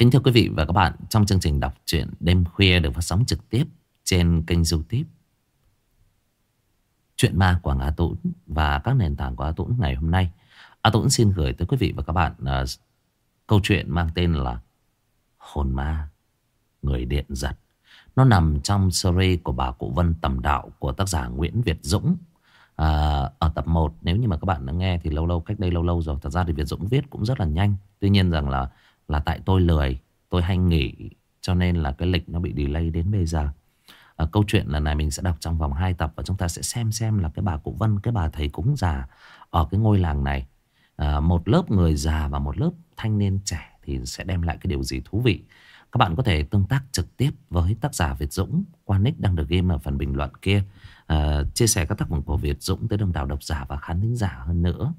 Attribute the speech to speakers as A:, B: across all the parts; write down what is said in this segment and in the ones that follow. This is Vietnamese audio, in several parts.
A: Kính thưa quý vị và các bạn, trong chương trình đọc truyện đêm khuya được phát sóng trực tiếp trên kênh youtube Chuyện ma của Á Tũng và các nền tảng của Á Tũng ngày hôm nay. Á Tũng xin gửi tới quý vị và các bạn uh, câu chuyện mang tên là Hồn ma, người điện giật. Nó nằm trong series của bà Cụ Vân Tầm Đạo của tác giả Nguyễn Việt Dũng. À, ở tập 1 nếu như mà các bạn đã nghe thì lâu lâu cách đây lâu lâu rồi thật ra thì Việt Dũng viết cũng rất là nhanh tuy nhiên rằng là là tại tôi lười tôi hay nghỉ cho nên là cái lịch nó bị delay đến bây giờ. À, câu chuyện lần này mình sẽ đọc trong vòng 2 tập và chúng ta sẽ xem xem là cái bà cụ Vân cái bà thầy cúng già ở cái ngôi làng này. À, một lớp người già và một lớp thanh niên trẻ thì sẽ đem lại cái điều gì thú vị. Các bạn có thể tương tác trực tiếp với tác giả Việt Dũng qua nick đang được game ở phần bình luận kia. À, chia sẻ các tác phẩm của Việt Dũng tới đông đảo độc giả và khán thính giả hơn nữa.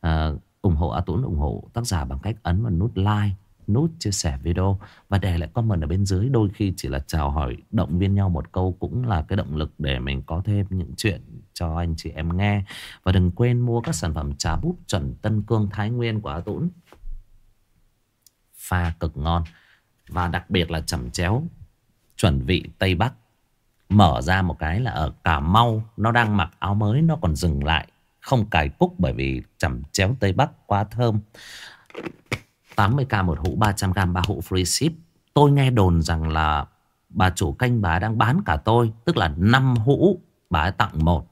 A: À, ủng hộ A Tuấn ủng hộ tác giả bằng cách ấn vào nút like nút chia sẻ video. Và để lại comment ở bên dưới, đôi khi chỉ là chào hỏi, động viên nhau một câu cũng là cái động lực để mình có thêm những chuyện cho anh chị em nghe. Và đừng quên mua các sản phẩm trà bút chuẩn Tân Cương Thái Nguyên của A Tuấn pha cực ngon. Và đặc biệt là chẩm chéo chuẩn vị Tây Bắc. Mở ra một cái là ở Cà Mau, nó đang mặc áo mới, nó còn dừng lại, không cài cúc bởi vì chẩm chéo Tây Bắc quá thơm. 80k một hũ 300g ba hũ free ship. Tôi nghe đồn rằng là bà chủ canh bà đang bán cả tôi, Tức là 5 hũ, bà ấy tặng một.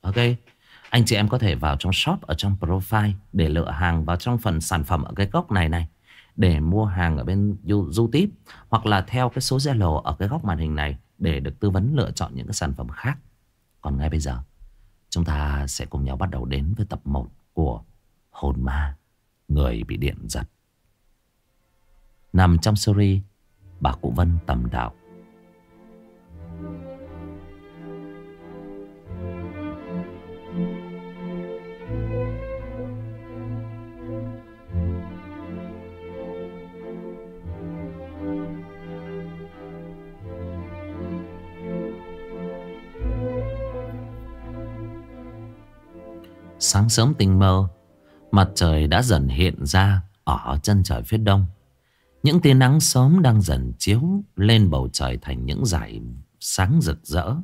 A: Ok, Anh chị em có thể vào trong shop ở trong profile Để lựa hàng vào trong phần sản phẩm ở cái góc này này, Để mua hàng ở bên YouTube, Hoặc là theo cái số Zalo ở cái góc màn hình này Để được tư vấn lựa chọn những cái sản phẩm khác. Còn ngay bây giờ, Chúng ta sẽ cùng nhau bắt đầu đến với tập 1 của Hồn Ma, Người bị điện giật. Nằm trong series Bà Cụ Vân tầm đạo. Sáng sớm tinh mơ, Mặt trời đã dần hiện ra Ở chân trời phía đông những tia nắng sớm đang dần chiếu lên bầu trời thành những dải sáng rực rỡ.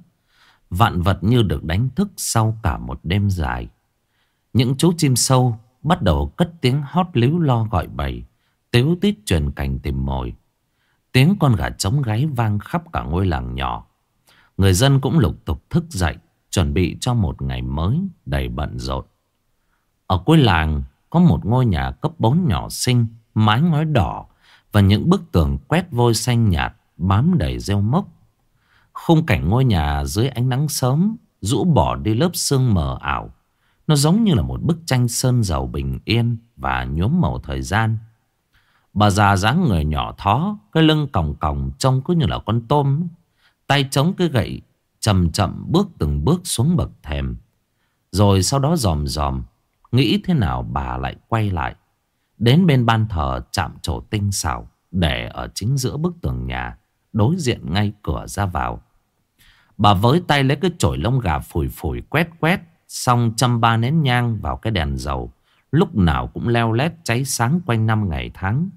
A: Vạn vật như được đánh thức sau cả một đêm dài. Những chú chim sâu bắt đầu cất tiếng hót líu lo gọi bầy, tiếu tít truyền cành tìm mồi. Tiếng con gà trống gáy vang khắp cả ngôi làng nhỏ. Người dân cũng lục tục thức dậy, chuẩn bị cho một ngày mới đầy bận rộn. Ở cuối làng có một ngôi nhà cấp 4 nhỏ xinh, mái ngói đỏ, và những bức tường quét vôi xanh nhạt bám đầy rêu mốc. Khung cảnh ngôi nhà dưới ánh nắng sớm rũ bỏ đi lớp sương mờ ảo. Nó giống như là một bức tranh sơn dầu bình yên và nhuốm màu thời gian. Bà già dáng người nhỏ thó, cái lưng còng còng trông cứ như là con tôm. Tay chống cái gậy, chậm chậm bước từng bước xuống bậc thềm. Rồi sau đó dòm dòm, nghĩ thế nào bà lại quay lại. Đến bên ban thờ chạm trổ tinh xảo, Để ở chính giữa bức tường nhà, Đối diện ngay cửa ra vào. Bà với tay lấy cái chổi lông gà phủi phủi quét quét, Xong châm ba nén nhang vào cái đèn dầu, Lúc nào cũng leo lét cháy sáng quanh năm ngày tháng.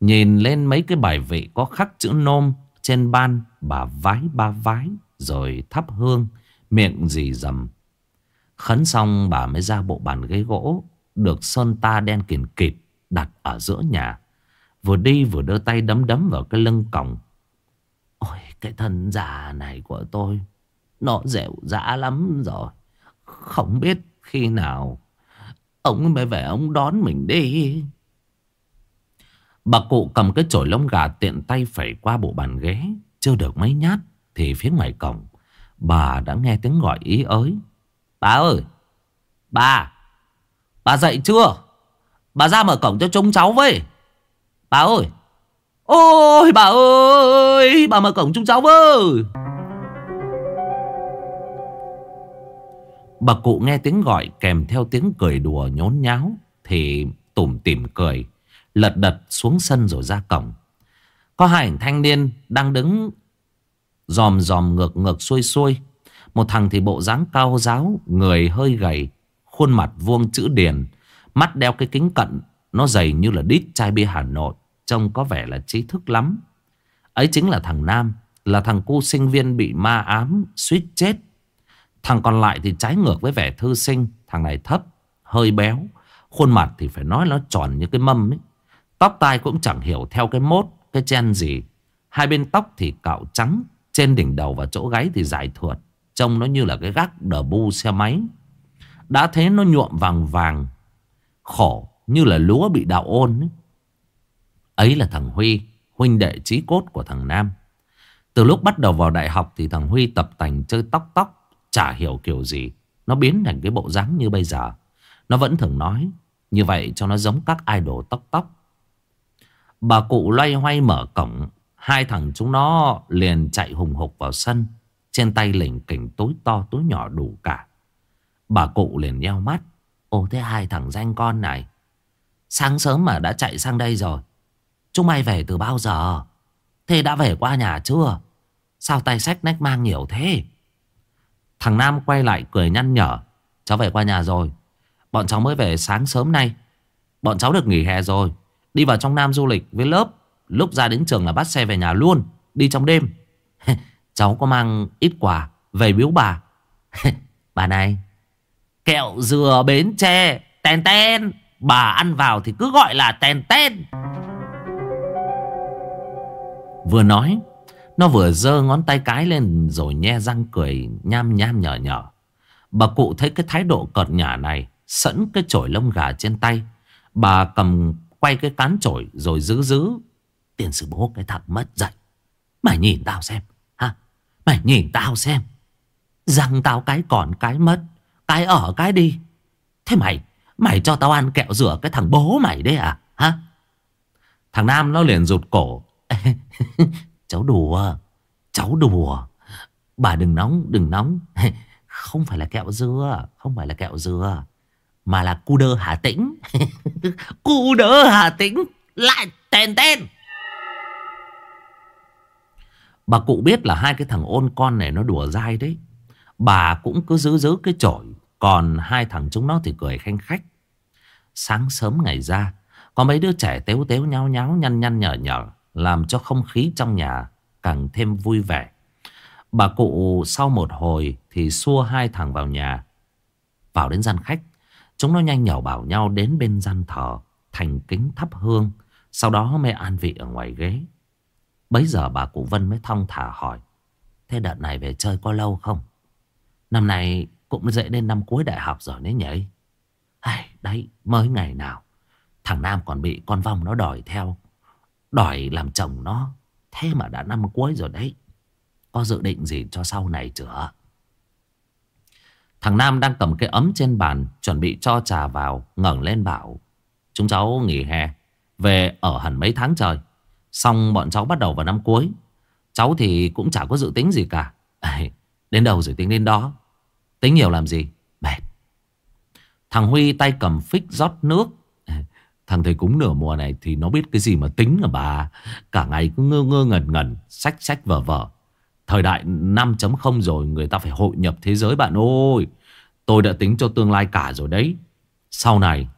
A: Nhìn lên mấy cái bài vị có khắc chữ nôm Trên ban, bà vái ba vái, Rồi thắp hương, Miệng dì dầm. Khấn xong bà mới ra bộ bàn ghế gỗ được sơn ta đen kìn kịt đặt ở giữa nhà. Vừa đi vừa đưa tay đấm đấm vào cái lưng còng. Ôi, cái thân già này của tôi, nó dẻo dã lắm rồi. Không biết khi nào ông mới về ông đón mình đi. Bà cụ cầm cái chổi lông gà tiện tay phẩy qua bộ bàn ghế. Chưa được mấy nhát thì phía ngoài cổng, bà đã nghe tiếng gọi ý ới. Bà ơi! Bà! Bà dậy chưa? Bà ra mở cổng cho chúng cháu với. Bà ơi. Ôi, bà ơi, Bà mở cổng chúng cháu với. Bà cụ nghe tiếng gọi kèm theo tiếng cười đùa nhốn nháo Thì tủm tỉm cười, Lật đật xuống sân rồi ra cổng. Có hai thanh niên đang đứng Dòm dòm ngược ngược xuôi xuôi. Một thằng thì bộ dáng cao giáo, Người hơi gầy Khuôn mặt vuông chữ điền Mắt đeo cái kính cận Nó dày như là đít chai bia Hà Nội Trông có vẻ là trí thức lắm. Ấy chính là thằng Nam Là thằng cu sinh viên bị ma ám Suýt chết. Thằng còn lại thì trái ngược với vẻ thư sinh Thằng này thấp, hơi béo Khuôn mặt thì phải nói nó tròn như cái mâm ấy. Tóc tai cũng chẳng hiểu theo cái mốt Cái chen gì. Hai bên tóc thì cạo trắng Trên đỉnh đầu và chỗ gáy thì dài thượt Trông nó như là cái gác đờ bu xe máy. Đã thế nó nhuộm vàng vàng, Khổ như là lúa bị đạo ôn ấy. ấy là thằng Huy, Huynh đệ trí cốt của thằng Nam. Từ lúc bắt đầu vào đại học Thì thằng Huy tập tành chơi tóc tóc, Chả hiểu kiểu gì. Nó biến thành cái bộ dáng như bây giờ. Nó vẫn thường nói, Như vậy cho nó giống các idol tóc tóc. Bà cụ loay hoay mở cổng, Hai thằng chúng nó liền chạy hùng hục vào sân. Trên tay lỉnh kỉnh túi to túi nhỏ đủ cả. Bà cụ liền nheo mắt. Ồ thế hai thằng danh con này. Sáng sớm mà đã chạy sang đây rồi. Chúng mày về từ bao giờ? Thế đã về qua nhà chưa? Sao tay sách nách mang nhiều thế? Thằng Nam quay lại cười nhăn nhở. Cháu về qua nhà rồi. Bọn cháu mới về sáng sớm nay. Bọn cháu được nghỉ hè rồi. Đi vào trong Nam du lịch với lớp. Lúc ra đến trường là bắt xe về nhà luôn. Đi trong đêm. Cháu có mang ít quà Về biếu bà. Bà này. Kẹo dừa bến tre. Ten ten, Bà ăn vào thì cứ gọi là ten ten. Vừa nói, Nó vừa giơ ngón tay cái lên Rồi nhe răng cười nham nham nhở nhở Bà cụ thấy cái thái độ cợt nhả này Sẵn cái chổi lông gà trên tay. Bà cầm quay cái cán chổi Rồi giữ giữ. Tiền sư bố, cái thằng mất dậy Mày nhìn tao xem, ha? Mày nhìn tao xem. Răng tao cái còn cái mất. Cái ở, cái đi. Thế mày Mày cho tao ăn kẹo rửa cái thằng bố mày đấy à? Hả? Thằng Nam nó liền rụt cổ. Cháu đùa Cháu đùa. Bà đừng nóng đừng nóng. Không phải là kẹo dưa Không phải là kẹo dưa Mà là cu đơ Hà Tĩnh. Cu đơ Hà Tĩnh, Lại tên tên. Bà cụ biết là hai cái thằng ôn con này nó đùa dai đấy. Bà cũng cứ giữ giữ cái chổi. Còn hai thằng chúng nó thì cười khanh khách. Sáng sớm ngày ra, Có mấy đứa trẻ tếu tếu nháo nháo, nhăn nhăn nhở nhở, Làm cho không khí trong nhà càng thêm vui vẻ. Bà cụ sau một hồi thì xua hai thằng vào nhà. Vào đến gian khách, Chúng nó nhanh nhở bảo nhau đến bên gian thờ, Thành kính thắp hương. Sau đó mới an vị ở ngoài ghế. Bấy giờ bà cụ Vân mới thong thả hỏi, Thế đợt này về chơi có lâu không? Năm nay cũng dễ đến năm cuối đại học rồi đấy nhỉ? Ai, đấy, mới ngày nào. Thằng Nam còn bị con vong nó đòi theo Đòi làm chồng nó. Thế mà đã năm cuối rồi đấy. Có dự định gì cho sau này chưa Thằng Nam đang cầm cái ấm trên bàn Chuẩn bị cho trà vào ngẩng lên bảo Chúng cháu nghỉ hè Về ở hẳn mấy tháng trời. Xong bọn cháu bắt đầu vào năm cuối. Cháu thì cũng chả có dự tính gì cả. Đến đâu rồi tính đến đó? Tính nhiều làm gì? Mệt. Thằng Huy tay cầm phích rót nước. Thằng thầy cúng nửa mùa này thì nó biết cái gì mà tính à bà? Cả ngày cứ ngơ ngơ ngẩn ngẩn Sách sách vở vở Thời đại 5.0 rồi, Người ta phải hội nhập thế giới bạn ơi. Tôi đã tính cho tương lai cả rồi đấy. Sau này,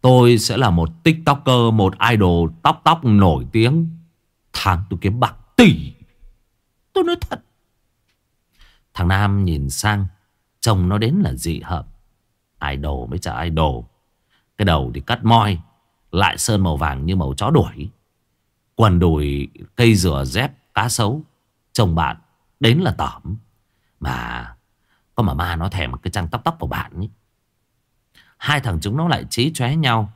A: Tôi sẽ là một tiktoker, Một idol tóc tóc nổi tiếng. Tháng tôi kiếm bạc tỷ. Tôi nói thật. Thằng Nam nhìn sang. Chồng nó đến là dị hợp Idol mới chả idol. Cái đầu thì cắt moi, Lại sơn màu vàng như màu chó đuổi. Quần đùi, cây dừa dép, cá sấu. Chồng bạn đến là tỏm Mà Có mà ma nó thèm cái trang tóc tóc của bạn ấy. Hai thằng chúng nó lại trí chóe nhau.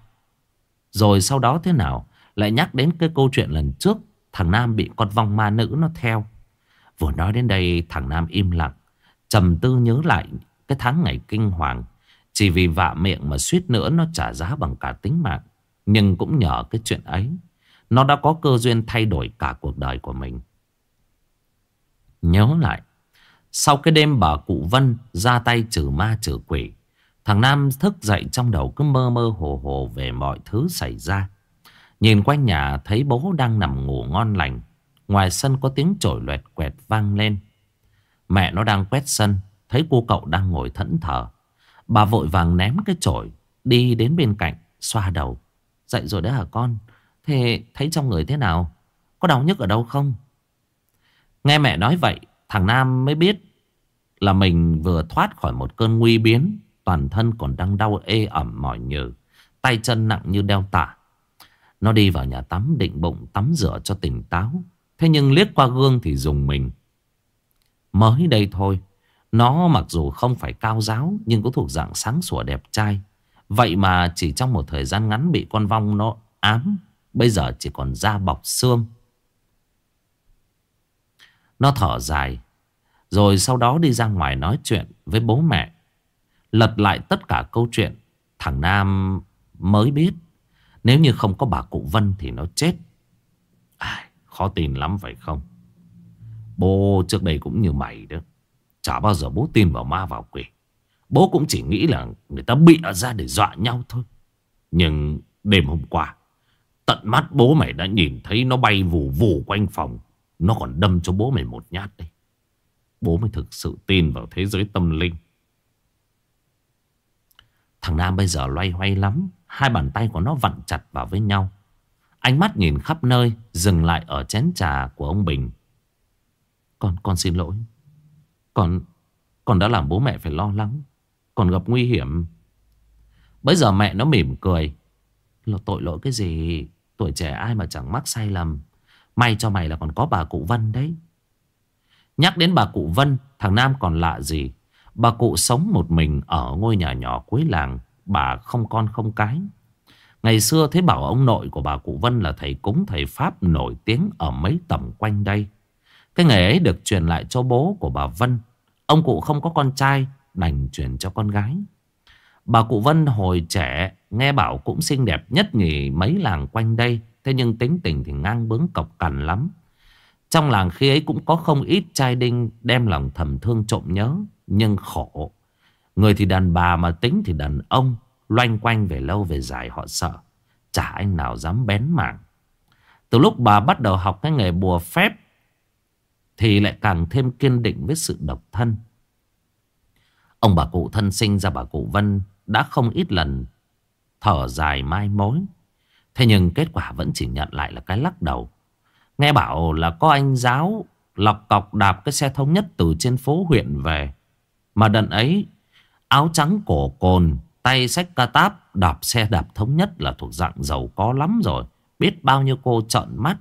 A: Rồi sau đó thế nào? Lại nhắc đến cái câu chuyện lần trước, Thằng Nam bị con vong ma nữ nó theo. Vừa nói đến đây, thằng Nam im lặng trầm tư nhớ lại Cái tháng ngày kinh hoàng. Chỉ vì vạ miệng mà suýt nữa Nó trả giá bằng cả tính mạng. Nhưng cũng nhờ cái chuyện ấy, Nó đã có cơ duyên thay đổi cả cuộc đời của mình. Nhớ lại, Sau cái đêm bà cụ Vân ra tay trừ ma trừ quỷ, Thằng Nam thức dậy trong đầu cứ mơ mơ hồ hồ về mọi thứ xảy ra. Nhìn quanh nhà thấy bố đang nằm ngủ ngon lành, Ngoài sân có tiếng trổi loẹt quẹt vang lên. Mẹ nó đang quét sân, Thấy cô cậu đang ngồi thẫn thờ. Bà vội vàng ném cái chổi, Đi đến bên cạnh, xoa đầu. Dậy rồi đấy hả con? Thế thấy trong người thế nào? Có đau nhức ở đâu không? Nghe mẹ nói vậy, Thằng Nam mới biết Là mình vừa thoát khỏi một cơn nguy biến, Toàn thân còn đang đau ê ẩm mỏi nhừ, Tay chân nặng như đeo tả. Nó đi vào nhà tắm, định bụng tắm rửa cho tỉnh táo. Thế nhưng liếc qua gương thì dùng mình. Mới đây thôi. Nó mặc dù không phải cao giáo Nhưng cũng thuộc dạng sáng sủa đẹp trai. Vậy mà chỉ trong một thời gian ngắn Bị con vong nó ám Bây giờ chỉ còn da bọc xương. Nó thở dài Rồi sau đó đi ra ngoài nói chuyện với bố mẹ. Lật lại tất cả câu chuyện Thằng Nam mới biết Nếu như không có bà cụ Vân thì nó chết. À, Khó tin lắm phải không? Bố trước đây cũng như mày đó. Chả bao giờ bố tin vào ma vào quỷ. Bố cũng chỉ nghĩ là người ta bị ra để dọa nhau thôi. Nhưng đêm hôm qua, Tận mắt bố mày đã nhìn thấy nó bay vù vù quanh phòng. Nó còn đâm cho bố mày một nhát đấy. Bố mới thực sự tin vào thế giới tâm linh. Thằng Nam bây giờ loay hoay lắm. Hai bàn tay của nó vặn chặt vào với nhau. Ánh mắt nhìn khắp nơi, Dừng lại ở chén trà của ông Bình. Con, con xin lỗi. Con, con đã làm bố mẹ phải lo lắng. Còn gặp nguy hiểm. Bây giờ mẹ nó mỉm cười. Là tội lỗi cái gì? Tuổi trẻ ai mà chẳng mắc sai lầm. May cho mày là còn có bà cụ Vân đấy. Nhắc đến bà cụ Vân Thằng Nam còn lạ gì? Bà cụ sống một mình ở ngôi nhà nhỏ cuối làng. Bà không con không cái. Ngày xưa thấy bảo ông nội của bà cụ Vân là thầy cúng thầy Pháp nổi tiếng ở mấy tầm quanh đây. Cái nghề ấy được truyền lại cho bố của bà Vân. Ông cụ không có con trai, đành truyền cho con gái. Bà cụ Vân hồi trẻ, nghe bảo cũng xinh đẹp nhất nhì mấy làng quanh đây. Thế nhưng tính tình thì ngang bướng cọc cằn lắm. Trong làng khi ấy cũng có không ít trai đinh đem lòng thầm thương trộm nhớ, nhưng khổ. Người thì đàn bà mà tính thì đàn ông. Loanh quanh về lâu về dài họ sợ Chả anh nào dám bén mảng Từ lúc bà bắt đầu học cái nghề bùa phép thì lại càng thêm kiên định với sự độc thân Ông bà cụ thân sinh ra bà cụ Vân Đã không ít lần Thở dài mai mối Thế nhưng kết quả vẫn chỉ nhận lại là cái lắc đầu Nghe bảo là có anh giáo Lọc cọc đạp cái xe thống nhất từ trên phố huyện về Mà đợt ấy, Áo trắng cổ cồn, Tay sách ca táp đạp xe đạp thống nhất là thuộc dạng giàu có lắm rồi. Biết bao nhiêu cô trợn mắt.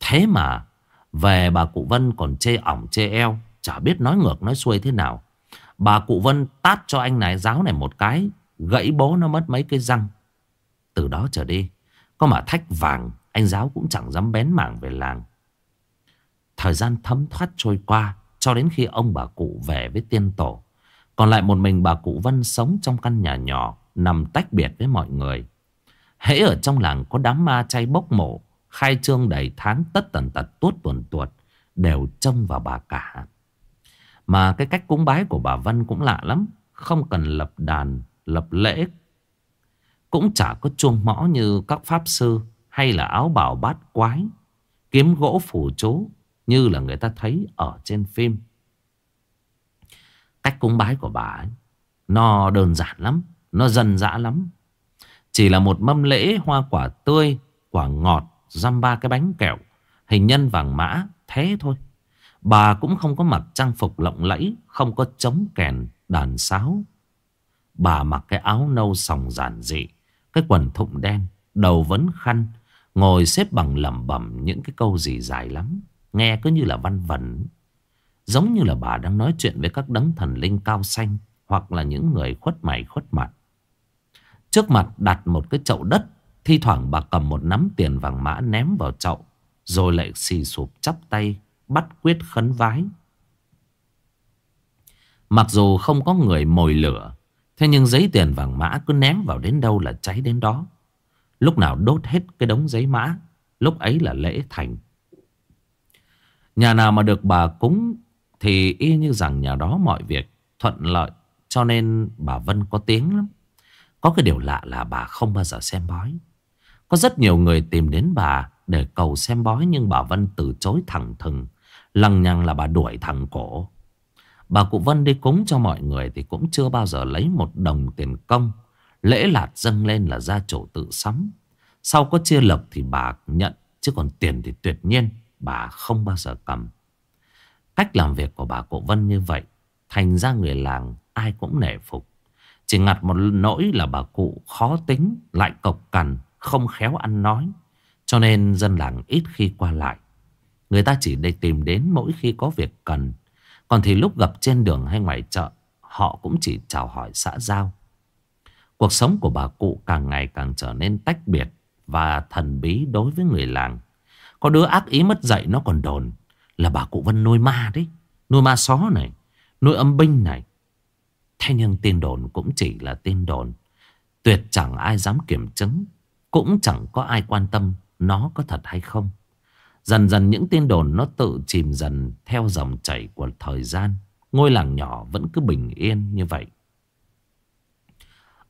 A: Thế mà về bà cụ Vân còn chê ỏng, chê eo. Chả biết nói ngược, nói xuôi thế nào. Bà cụ Vân tát cho anh này, giáo này một cái. Gãy bố nó mất mấy cái răng. Từ đó trở đi. Có mà thách vàng. Anh giáo cũng chẳng dám bén mảng về làng. Thời gian thấm thoát trôi qua. Cho đến khi ông bà cụ về với tiên tổ. Còn lại một mình bà cụ Vân sống trong căn nhà nhỏ, Nằm tách biệt với mọi người Hễ ở trong làng có đám ma chay bốc mộ Khai trương đầy tháng tất tần tật tuốt tuần tuột Đều trông vào bà cả. Mà cái cách cúng bái của bà Vân cũng lạ lắm Không cần lập đàn, lập lễ. Cũng chả có chuông mõ như các pháp sư Hay là áo bào bát quái Kiếm gỗ phủ chú Như là người ta thấy ở trên phim. Cách cúng bái của bà ấy Nó đơn giản lắm Nó dân dã lắm. Chỉ là một mâm lễ hoa quả tươi Quả ngọt Dăm ba cái bánh kẹo. Hình nhân vàng mã, Thế thôi. Bà cũng không có mặc trang phục lộng lẫy, Không có trống kèn, đàn sáo. Bà mặc cái áo nâu sòng giản dị, Cái quần thụng đen, Đầu vấn khăn, Ngồi xếp bằng lẩm bẩm những cái câu gì dài lắm, Nghe cứ như là văn vẩn. Giống như là bà đang nói chuyện với các đấng thần linh cao xanh Hoặc là những người khuất mày khuất mặt. Trước mặt đặt một cái chậu đất Thi thoảng bà cầm một nắm tiền vàng mã ném vào chậu, Rồi lại xì sụp chắp tay, Bắt quyết khấn vái. Mặc dù không có người mồi lửa, Thế nhưng giấy tiền vàng mã cứ ném vào đến đâu là cháy đến đó. Lúc nào đốt hết cái đống giấy mã, Lúc ấy là lễ thành. Nhà nào mà được bà cúng thì y như rằng nhà đó mọi việc thuận lợi, Cho nên bà Vân có tiếng lắm. Có cái điều lạ là bà không bao giờ xem bói. Có rất nhiều người tìm đến bà để cầu xem bói, Nhưng bà Vân từ chối thẳng thừng, Lằng nhằng là bà đuổi thẳng cổ. Bà cụ Vân đi cúng cho mọi người Thì cũng chưa bao giờ lấy một đồng tiền công. Lễ lạt dâng lên là gia chủ tự sắm. Sau có chia lộc thì bà nhận, Chứ còn tiền thì tuyệt nhiên Bà không bao giờ cầm. Cách làm việc của bà Cụ Vân như vậy, Thành ra người làng ai cũng nể phục. Chỉ ngặt một nỗi là bà cụ khó tính, Lại cộc cằn không khéo ăn nói. Cho nên dân làng ít khi qua lại. Người ta chỉ để tìm đến mỗi khi có việc cần. Còn thì lúc gặp trên đường hay ngoài chợ, Họ cũng chỉ chào hỏi xã giao. Cuộc sống của bà cụ càng ngày càng trở nên tách biệt Và thần bí đối với người làng. Có đứa ác ý mất dạy nó còn đồn Là bà cụ Vân nuôi ma đấy. Nuôi ma só này, Nuôi âm binh này. Thế nhưng tin đồn cũng chỉ là tin đồn. Tuyệt chẳng ai dám kiểm chứng. Cũng chẳng có ai quan tâm Nó có thật hay không. Dần dần những tin đồn nó tự chìm dần Theo dòng chảy của thời gian. Ngôi làng nhỏ vẫn cứ bình yên như vậy.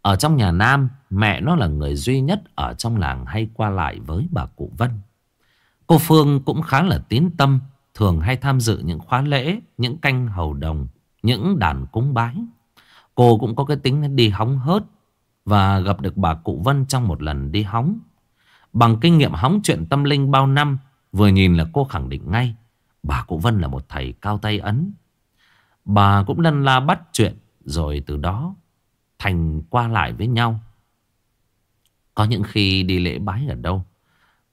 A: Ở trong nhà Nam, Mẹ nó là người duy nhất Ở trong làng hay qua lại với bà cụ Vân. Cô Phương cũng khá là tín tâm, Thường hay tham dự những khóa lễ, Những canh hầu đồng, Những đàn cúng bái. Cô cũng có cái tính đi hóng hớt và gặp được bà cụ Vân trong một lần đi hóng. Bằng kinh nghiệm hóng chuyện tâm linh bao năm, Vừa nhìn là cô khẳng định ngay, Bà cụ Vân là một thầy cao tay ấn. Bà cũng lân la bắt chuyện, Rồi từ đó Thành qua lại với nhau. Có những khi đi lễ bái ở đâu,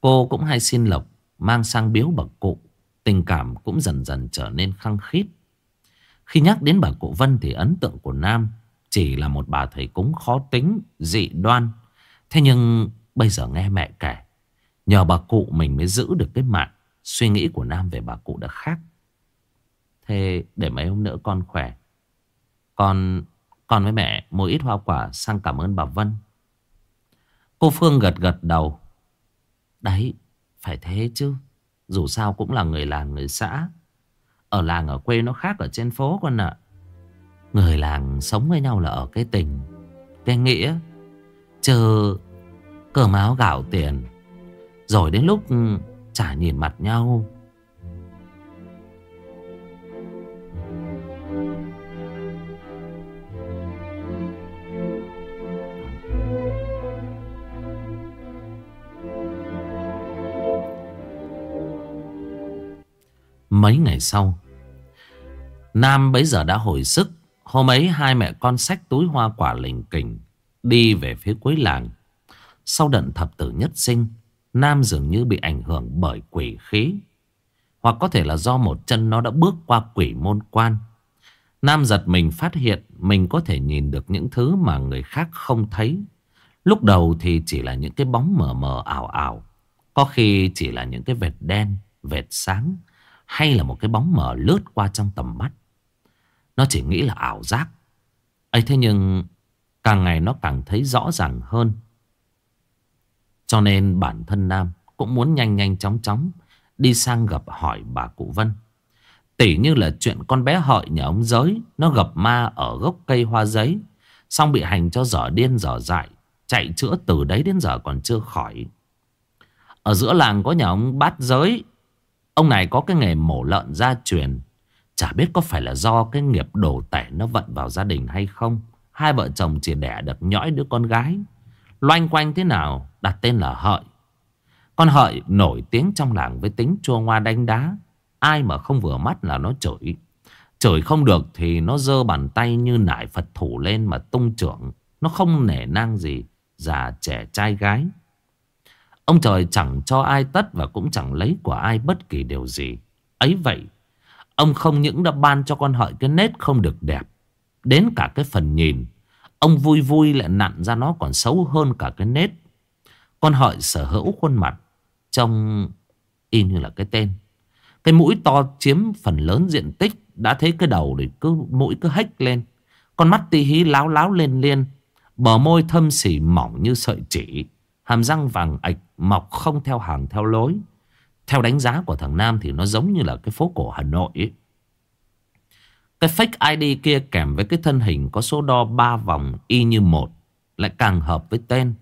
A: Cô cũng hay xin lộc, Mang sang biếu bà cụ, Tình cảm cũng dần dần trở nên khăng khít. Khi nhắc đến bà cụ Vân Thì ấn tượng của Nam chỉ là một bà thầy cúng khó tính, Dị đoan. Thế nhưng bây giờ nghe mẹ kể, Nhờ bà cụ mình mới giữ được cái mạng, Suy nghĩ của Nam về bà cụ đã khác. Thế để mấy hôm nữa con khỏe. Con Con với mẹ mua ít hoa quả Sang cảm ơn bà Vân. Cô Phương gật gật đầu. Đấy, Phải thế chứ. Dù sao cũng là người làng, người xã. Ở làng ở quê nó khác ở trên phố con ạ. Người làng sống với nhau là ở cái tình Cái nghĩa Chứ Cơm áo gạo tiền. Rồi đến lúc ừ, chả nhìn mặt nhau. Mấy ngày sau, Nam bấy giờ đã hồi sức. Hôm ấy hai mẹ con xách túi hoa quả lình kình Đi về phía cuối làng. Sau đợt thập tử nhất sinh Nam dường như bị ảnh hưởng bởi quỷ khí Hoặc có thể là do một chân nó đã bước qua quỷ môn quan. Nam giật mình phát hiện Mình có thể nhìn được những thứ mà người khác không thấy. Lúc đầu thì chỉ là những cái bóng mờ mờ ảo ảo Có khi chỉ là những cái vệt đen, vệt sáng hay là một cái bóng mờ lướt qua trong tầm mắt. Nó chỉ nghĩ là ảo giác. Ấy thế nhưng, Càng ngày nó càng thấy rõ ràng hơn. Cho nên bản thân Nam Cũng muốn nhanh nhanh chóng chóng Đi sang gặp hỏi bà cụ Vân. Tỉ như là chuyện con bé hợi nhà ông giới, Nó gặp ma ở gốc cây hoa giấy, Xong bị hành cho dở điên dở dại, Chạy chữa từ đấy đến giờ còn chưa khỏi. Ở giữa làng có nhà ông bát giới. Ông này có cái nghề mổ lợn gia truyền. Chả biết có phải là do cái nghiệp đồ tẻ nó vận vào gia đình hay không. Hai vợ chồng chỉ đẻ được nhõi đứa con gái. Loanh quanh thế nào đặt tên là Hợi. Con Hợi nổi tiếng trong làng với tính chua ngoa đánh đá. Ai mà không vừa mắt là nó chửi. Chửi không được thì nó dơ bàn tay như nải Phật thủ lên mà tung trưởng. Nó không nể nang gì Già trẻ trai gái. Ông trời chẳng cho ai tất và cũng chẳng lấy của ai bất kỳ điều gì. Ấy vậy, ông không những đã ban cho con hợi cái nết không được đẹp. Đến cả cái phần nhìn, ông vui vui lại nặn ra nó còn xấu hơn cả cái nết. Con hợi sở hữu khuôn mặt, trông y như là cái tên. Cái mũi to chiếm phần lớn diện tích, đã thấy cái đầu thì cứ mũi cứ hách lên. Con mắt tí hí láo láo lên liên, bờ môi thâm xỉ mỏng như sợi chỉ. Hàm răng vàng ạch mọc không theo hàng theo lối. Theo đánh giá của thằng Nam thì nó giống như là cái phố cổ Hà Nội ấy. Cái fake ID kia kèm với cái thân hình có số đo 3 vòng y như một, lại càng hợp với tên.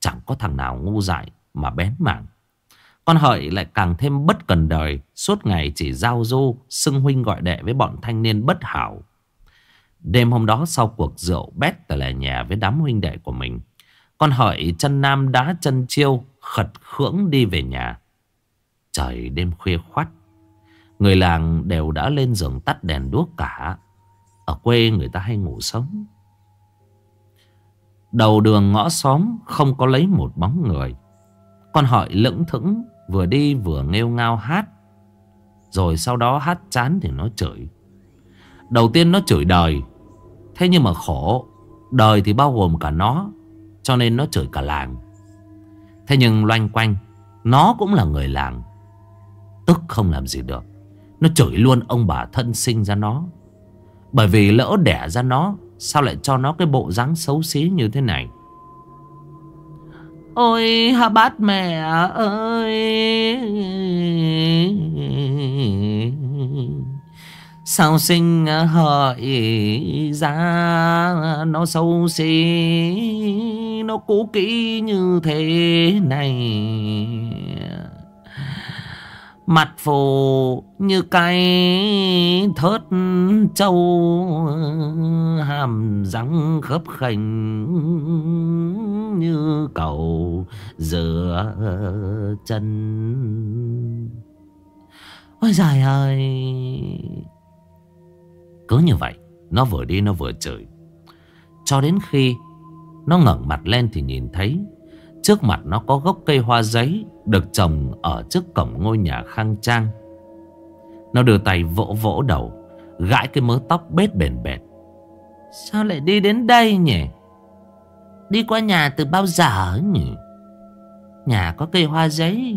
A: Chẳng có thằng nào ngu dại mà bén mảng. Con hợi lại càng thêm bất cần đời, Suốt ngày chỉ giao du, Xưng huynh gọi đệ với bọn thanh niên bất hảo Đêm hôm đó sau cuộc rượu bét tại là nhà với đám huynh đệ của mình, con hợi chân nam đá chân chiêu, khật khưỡng đi về nhà. Trời đêm khuya khoắt. Người làng đều đã lên giường tắt đèn đuốc cả. Ở quê người ta hay ngủ sống. Đầu đường ngõ xóm không có lấy một bóng người. Con hỏi lững thững, vừa đi vừa nghêu ngao hát. Rồi sau đó hát chán thì nó chửi. Đầu tiên nó chửi đời. Thế nhưng mà khổ. Đời thì bao gồm cả nó. Cho nên nó chửi cả làng. Thế nhưng loanh quanh, Nó cũng là người làng Tức không làm gì được. Nó chửi luôn ông bà thân sinh ra nó. Bởi vì lỡ đẻ ra nó, Sao lại cho nó cái bộ dáng xấu xí như thế này? Ôi hà bát mẹ ơi. Sao sinh hợi ra Nó xấu xí, Nó cũ kỹ như thế này? Mặt phù như cái thớt trâu Hàm răng khớp khảnh như cầu giữa chân. Ôi trời ơi, Cứ như vậy, Nó vừa đi nó vừa chửi. Cho đến khi Nó ngẩng mặt lên thì nhìn thấy Trước mặt nó có gốc cây hoa giấy Được trồng ở trước cổng ngôi nhà khang trang. Nó đưa tay vỗ vỗ đầu, Gãi cái mớ tóc bết bền bệt. Sao lại đi đến đây nhỉ? Đi qua nhà từ bao giờ nhỉ? Nhà có cây hoa giấy.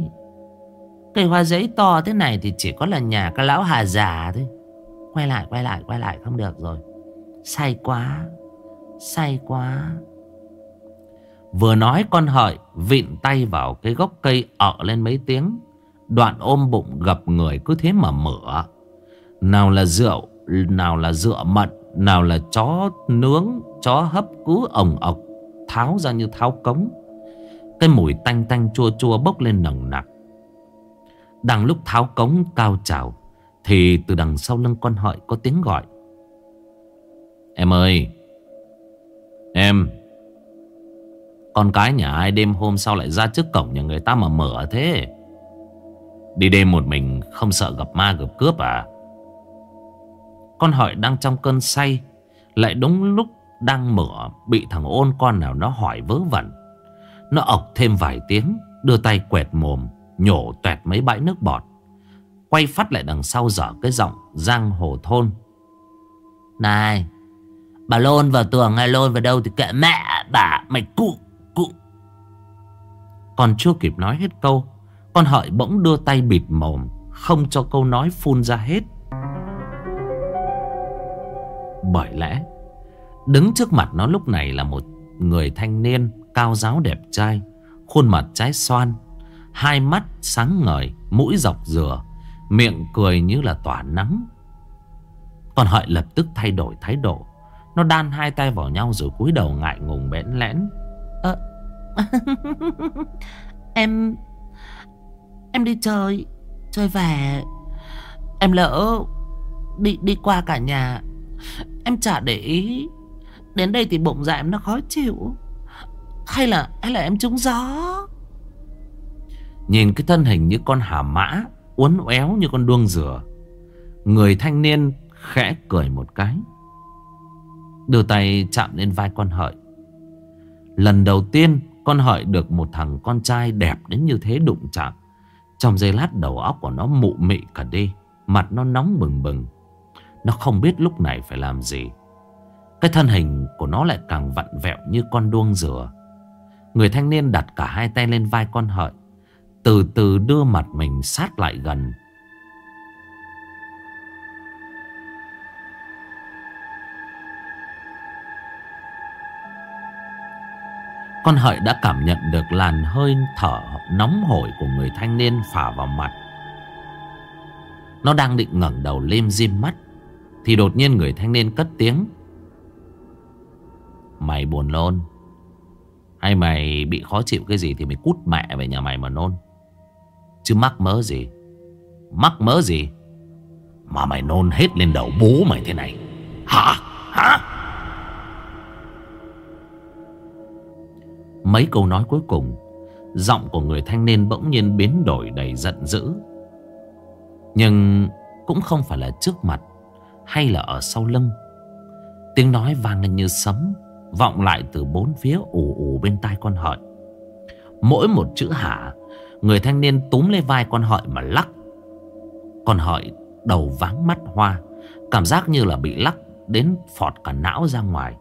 A: Cây hoa giấy to thế này Thì chỉ có là nhà các lão hà già thôi. Quay lại quay lại quay lại không được rồi. Say quá Say quá. Vừa nói con hợi vịn tay vào cái gốc cây ở lên mấy tiếng. Đoạn ôm bụng gập người cứ thế mà mửa. Nào là rượu, nào là rượu mận, nào là chó nướng, chó hấp cứ ồng ọc, tháo ra như tháo cống. Cái mùi tanh tanh chua chua bốc lên nồng nặc. Đang lúc tháo cống cao trào, thì từ đằng sau lưng con hợi có tiếng gọi. Em ơi! Em! Con cái nhà ai đêm hôm sau lại ra trước cổng nhà người ta mà mở thế? Đi đêm một mình, không sợ gặp ma gặp cướp à? Con hỏi đang trong cơn say, Lại đúng lúc đang mở, Bị thằng ôn con nào nó hỏi vớ vẩn. Nó ọc thêm vài tiếng, Đưa tay quẹt mồm, Nhổ tuẹt mấy bãi nước bọt. Quay phát lại đằng sau dở cái giọng Giang hồ thôn. Này, Bà lôn vào tường hay lôn vào đâu thì kệ mẹ, bà, Mày cụ còn chưa kịp nói hết câu, Con hợi bỗng đưa tay bịt mồm, Không cho câu nói phun ra hết. Bởi lẽ, Đứng trước mặt nó lúc này là một người thanh niên Cao giáo đẹp trai, Khuôn mặt trái xoan, Hai mắt sáng ngời, Mũi dọc dừa, Miệng cười như là tỏa nắng. Con hợi lập tức thay đổi thái độ. Nó đan hai tay vào nhau rồi cúi đầu ngại ngùng bẽn lẽn. Em Em đi chơi Chơi về. Em lỡ Đi đi qua cả nhà. Em chả để ý. Đến đây thì bụng dạ em nó khó chịu. Hay là hay là em trúng gió? Nhìn cái thân hình như con hà mã, Uốn éo như con đuông dừa, Người thanh niên khẽ cười một cái. Đưa tay chạm lên vai con hợi. Lần đầu tiên con hợi được một thằng con trai đẹp đến như thế đụng chạm. Trong giây lát đầu óc của nó mụ mị cả đi. Mặt nó nóng bừng bừng. Nó không biết lúc này phải làm gì. Cái thân hình của nó lại càng vặn vẹo như con đuông dừa. Người thanh niên đặt cả hai tay lên vai con hợi. Từ từ đưa mặt mình sát lại gần. Con hợi đã cảm nhận được làn hơi thở nóng hổi của người thanh niên phả vào mặt. Nó đang định ngẩng đầu lên diêm mắt. Thì đột nhiên người thanh niên cất tiếng. Mày buồn nôn. Hay mày bị khó chịu cái gì thì mày cút mẹ về nhà mày mà nôn. Chứ mắc mớ gì. Mắc mớ gì. Mà mày nôn hết lên đầu bố mày thế này. Hả? Hả? Mấy câu nói cuối cùng, Giọng của người thanh niên bỗng nhiên biến đổi đầy giận dữ. Nhưng cũng không phải là trước mặt Hay là ở sau lưng. Tiếng nói vang lên như sấm, Vọng lại từ bốn phía ù ù bên tai con hợi. Mỗi một chữ hả Người thanh niên túm lấy vai con hợi mà lắc. Con hợi đầu váng mắt hoa, Cảm giác như là bị lắc Đến phọt cả não ra ngoài.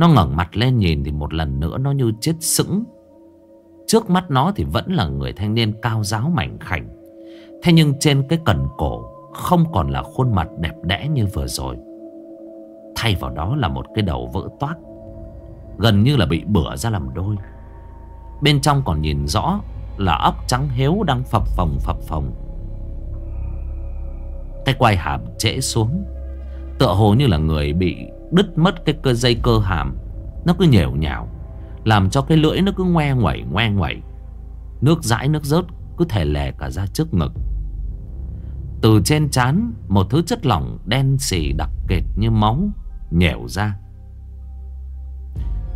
A: Nó ngẩng mặt lên nhìn Thì một lần nữa nó như chết sững. Trước mắt nó thì vẫn là người thanh niên cao giáo mảnh khảnh. Thế nhưng trên cái cần cổ Không còn là khuôn mặt đẹp đẽ như vừa rồi. Thay vào đó là một cái đầu vỡ toát Gần như là bị bửa ra làm đôi. Bên trong còn nhìn rõ Là óc trắng héo đang phập phồng phập phồng. Cái quai hàm trễ xuống, Tựa hồ như là người bị đứt mất cái cơ dây cơ hàm. Nó cứ nhều nhào, Làm cho cái lưỡi nó cứ ngoe ngoẩy ngoe ngoẩy. Nước dãi, nước rớt Cứ thể lè cả ra trước ngực. Từ trên chán Một thứ chất lỏng đen xì đặc kệt như máu nhèo ra.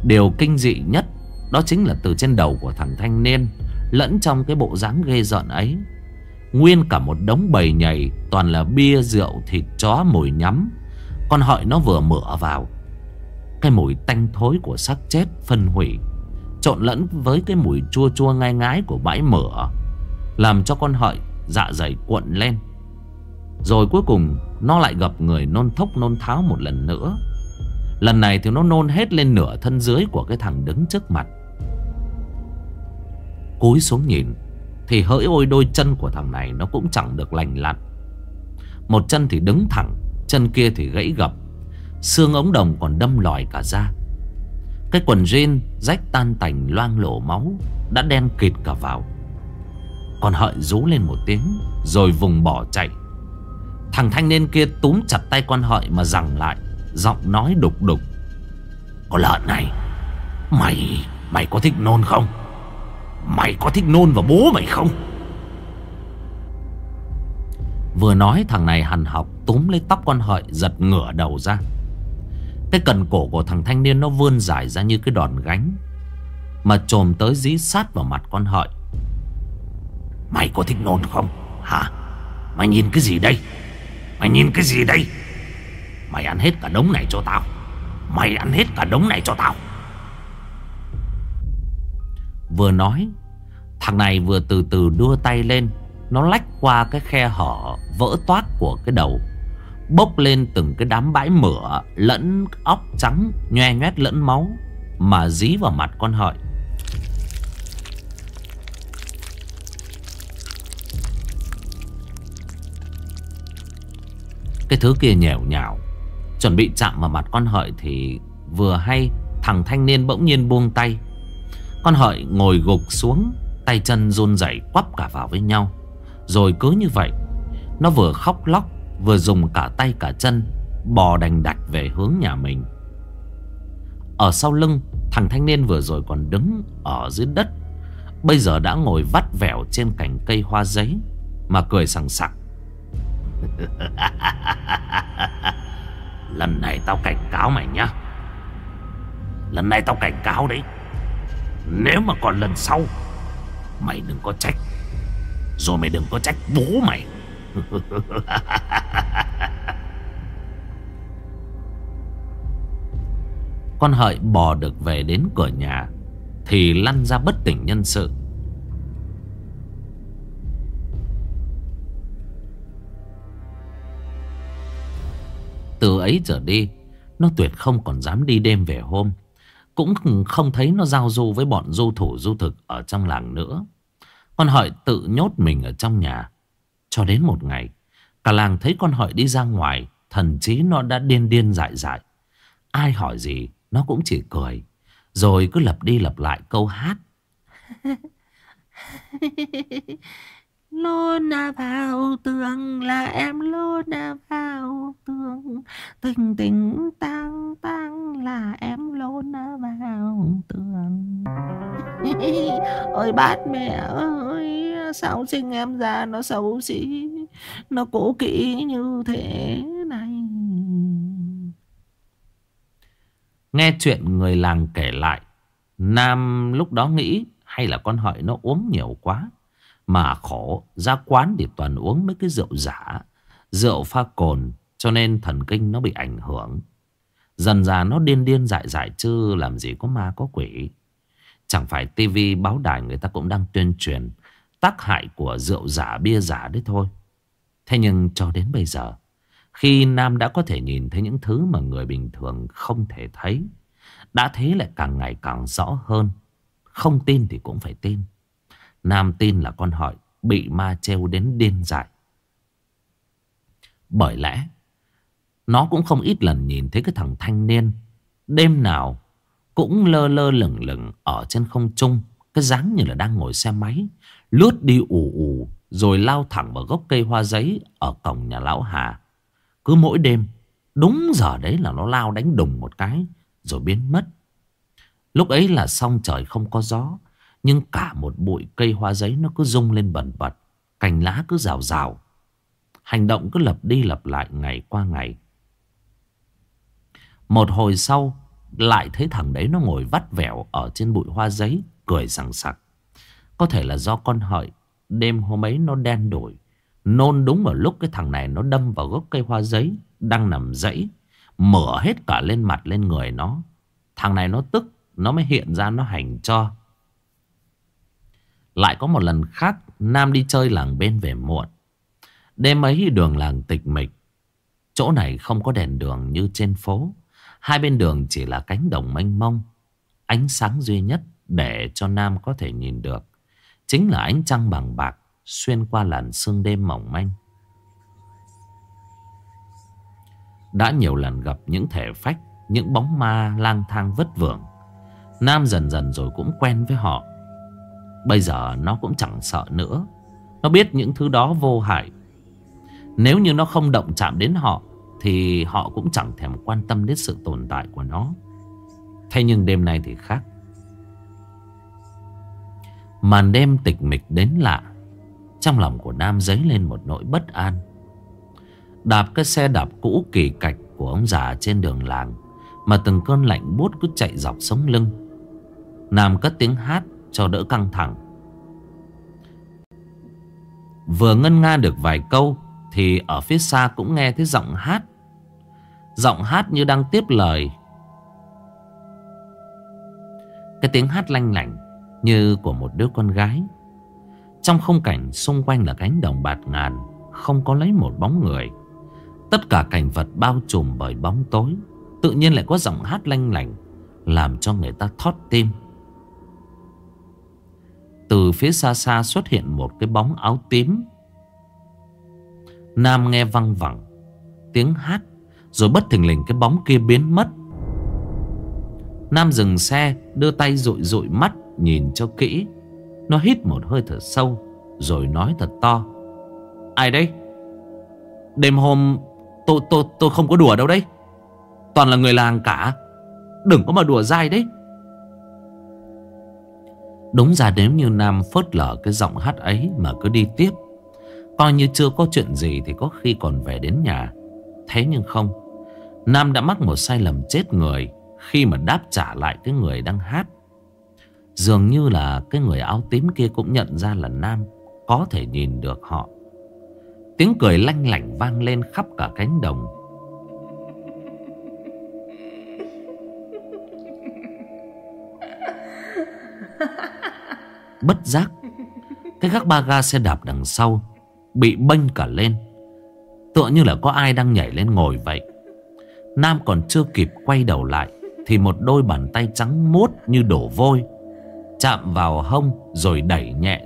A: Điều kinh dị nhất, Đó chính là từ trên đầu của thằng thanh niên, Lẫn trong cái bộ dáng ghê giận ấy. Nguyên cả một đống bầy nhầy, Toàn là bia, rượu, thịt, chó mùi nhắm. Con hợi nó vừa mửa vào. Cái mùi tanh thối của xác chết phân hủy, Trộn lẫn với cái mùi chua chua ngai ngái của bãi mửa, Làm cho con hợi dạ dày cuộn lên. Rồi cuối cùng, nó lại gặp người nôn thốc nôn tháo một lần nữa. Lần này thì nó nôn hết lên nửa thân dưới của cái thằng đứng trước mặt. Cúi xuống nhìn, Thì hỡi ôi đôi chân của thằng này nó cũng chẳng được lành lặn. Một chân thì đứng thẳng Chân kia thì gãy gập, Xương ống đồng còn đâm lòi cả ra Cái quần jean rách tan tành loang lổ máu Đã đen kịt cả vào. Còn hợi rú lên một tiếng Rồi vùng bỏ chạy. Thằng thanh niên kia túm chặt tay con hợi mà giằng lại, Giọng nói đục đục. Con lợn này, Mày Mày có thích nôn không? Mày có thích nôn vào bố mày không? Vừa nói thằng này hằn học Túm lấy tóc con hợi Giật ngửa đầu ra. Cái cần cổ của thằng thanh niên nó vươn dài ra như cái đòn gánh, Mà trồm tới dí sát vào mặt con hợi. Mày có thích nôn không? Hả? Mày nhìn cái gì đây? Mày nhìn cái gì đây? Mày ăn hết cả đống này cho tao. Mày ăn hết cả đống này cho tao. Vừa nói, Thằng này vừa từ từ đưa tay lên nó lách qua cái khe hở Vỡ toát của cái đầu Bốc lên từng cái đám bãi mửa Lẫn óc trắng Nhoe nhoét lẫn máu Mà dí vào mặt con hợi Cái thứ kia nhèo nhào Chuẩn bị chạm vào mặt con hợi thì vừa hay thằng thanh niên bỗng nhiên buông tay. Con hợi ngồi gục xuống, tay chân run rẩy quắp cả vào với nhau. Rồi cứ như vậy, nó vừa khóc lóc, vừa dùng cả tay cả chân, bò đành đạch về hướng nhà mình. Ở sau lưng, thằng thanh niên vừa rồi còn đứng ở dưới đất. Bây giờ đã ngồi vắt vẻo trên cành cây hoa giấy, mà cười sằng sặc. Lần này tao cảnh cáo mày nhá Lần này tao cảnh cáo đấy Nếu mà còn lần sau Mày đừng có trách rồi mày đừng có trách bố mày. Con hợi bò được về đến cửa nhà Thì lăn ra bất tỉnh nhân sự. Từ ấy trở đi, Nó tuyệt không còn dám đi đêm về hôm, Cũng không thấy nó giao du với bọn du thủ du thực Ở trong làng nữa. Con hợi tự nhốt mình ở trong nhà. Cho đến một ngày, Cả làng thấy con hợi đi ra ngoài, Thần chí nó đã điên điên dại dại. Ai hỏi gì, Nó cũng chỉ cười, Rồi cứ lặp đi lặp lại câu hát.
B: Lôn à vào tường là em lôn à vào. Tường Tình tình tăng tăng là em lôn à vào. Tường Ôi bát mẹ ơi, Sao sinh em ra nó xấu xí, Nó cố kỹ như thế này.
A: Nghe chuyện người làng kể lại, Nam lúc đó nghĩ Hay là con hợi nó uống nhiều quá. Mà khổ, ra quán thì toàn uống mấy cái rượu giả, Rượu pha cồn, Cho nên thần kinh nó bị ảnh hưởng. Dần ra nó điên điên dại dại chứ Làm gì có ma có quỷ. Chẳng phải tivi báo đài người ta cũng đang tuyên truyền Tác hại của rượu giả, bia giả đấy thôi. Thế nhưng cho đến bây giờ, Khi Nam đã có thể nhìn thấy những thứ mà người bình thường không thể thấy, Đã thế lại càng ngày càng rõ hơn. Không tin thì cũng phải tin. Nam tin là con hỏi, Bị ma treo đến điên dại. Bởi lẽ, Nó cũng không ít lần nhìn thấy cái thằng thanh niên, Đêm nào Cũng lơ lơ lửng lửng Ở trên không trung, Cái dáng như là đang ngồi xe máy, Lướt đi ù ù, Rồi lao thẳng vào gốc cây hoa giấy Ở cổng nhà lão Hà. Cứ mỗi đêm, Đúng giờ đấy là nó lao đánh đùng một cái, Rồi biến mất. Lúc ấy là xong trời không có gió nhưng cả một bụi cây hoa giấy Nó cứ rung lên bẩn bật, Cành lá cứ rào rào. Hành động cứ lặp đi lặp lại ngày qua ngày. Một hồi sau, Lại thấy thằng đấy nó ngồi vắt vẻo Ở trên bụi hoa giấy, Cười sẵn sặc. Có thể là do con hợi, Đêm hôm ấy nó đen đổi Nôn đúng vào lúc cái thằng này nó đâm vào gốc cây hoa giấy Đang nằm dãy Mở hết cả lên mặt lên người nó. Thằng này nó tức, Nó mới hiện ra nó hành cho. Lại có một lần khác, Nam đi chơi làng bên về muộn. Đêm ấy, đường làng tịch mịch. Chỗ này không có đèn đường như trên phố. Hai bên đường chỉ là cánh đồng mênh mông. Ánh sáng duy nhất để cho Nam có thể nhìn được Chính là ánh trăng bằng bạc Xuyên qua làn sương đêm mỏng manh. Đã nhiều lần gặp những thể phách, Những bóng ma lang thang vất vưởng. Nam dần dần rồi cũng quen với họ. Bây giờ nó cũng chẳng sợ nữa. Nó biết những thứ đó vô hại. Nếu như nó không động chạm đến họ, Thì họ cũng chẳng thèm quan tâm đến sự tồn tại của nó. Thế nhưng đêm nay thì khác. Màn đêm tịch mịch đến lạ. Trong lòng của Nam dấy lên một nỗi bất an. Đạp cái xe đạp cũ kỳ cạch của ông già trên đường làng, Mà từng cơn lạnh buốt cứ chạy dọc sống lưng. Nam cất tiếng hát cho đỡ căng thẳng Vừa ngân nga được vài câu Thì ở phía xa cũng nghe thấy giọng hát Giọng hát như đang tiếp lời Cái tiếng hát lanh lảnh như của một đứa con gái. Trong không cảnh xung quanh là cánh đồng bạt ngàn, không có lấy một bóng người. Tất cả cảnh vật bao trùm bởi bóng tối, tự nhiên lại có giọng hát lanh lành, làm cho người ta thót tim. Từ phía xa xa xuất hiện một cái bóng áo tím. Nam nghe văng vẳng tiếng hát, rồi bất thình lình cái bóng kia biến mất. Nam dừng xe, đưa tay rụi rụi mắt Nhìn cho kỹ. Nó hít một hơi thở sâu Rồi nói thật to. Ai đấy? Đêm hôm tôi, tôi, tôi không có đùa đâu đấy. Toàn là người làng cả. Đừng có mà đùa dai đấy. Đúng ra nếu như Nam phớt lờ cái giọng hát ấy Mà cứ đi tiếp, Coi như chưa có chuyện gì Thì có khi còn về đến nhà Thế nhưng không, Nam đã mắc một sai lầm chết người Khi mà đáp trả lại cái người đang hát Dường như là cái người áo tím kia cũng nhận ra là Nam có thể nhìn được họ. Tiếng cười lanh lảnh vang lên khắp cả cánh đồng. Bất giác, cái gác ba ga xe đạp đằng sau bị bênh cả lên. Tựa như là có ai đang nhảy lên ngồi vậy. Nam còn chưa kịp quay đầu lại thì một đôi bàn tay trắng muốt như đổ vôi Chạm vào hông rồi đẩy nhẹ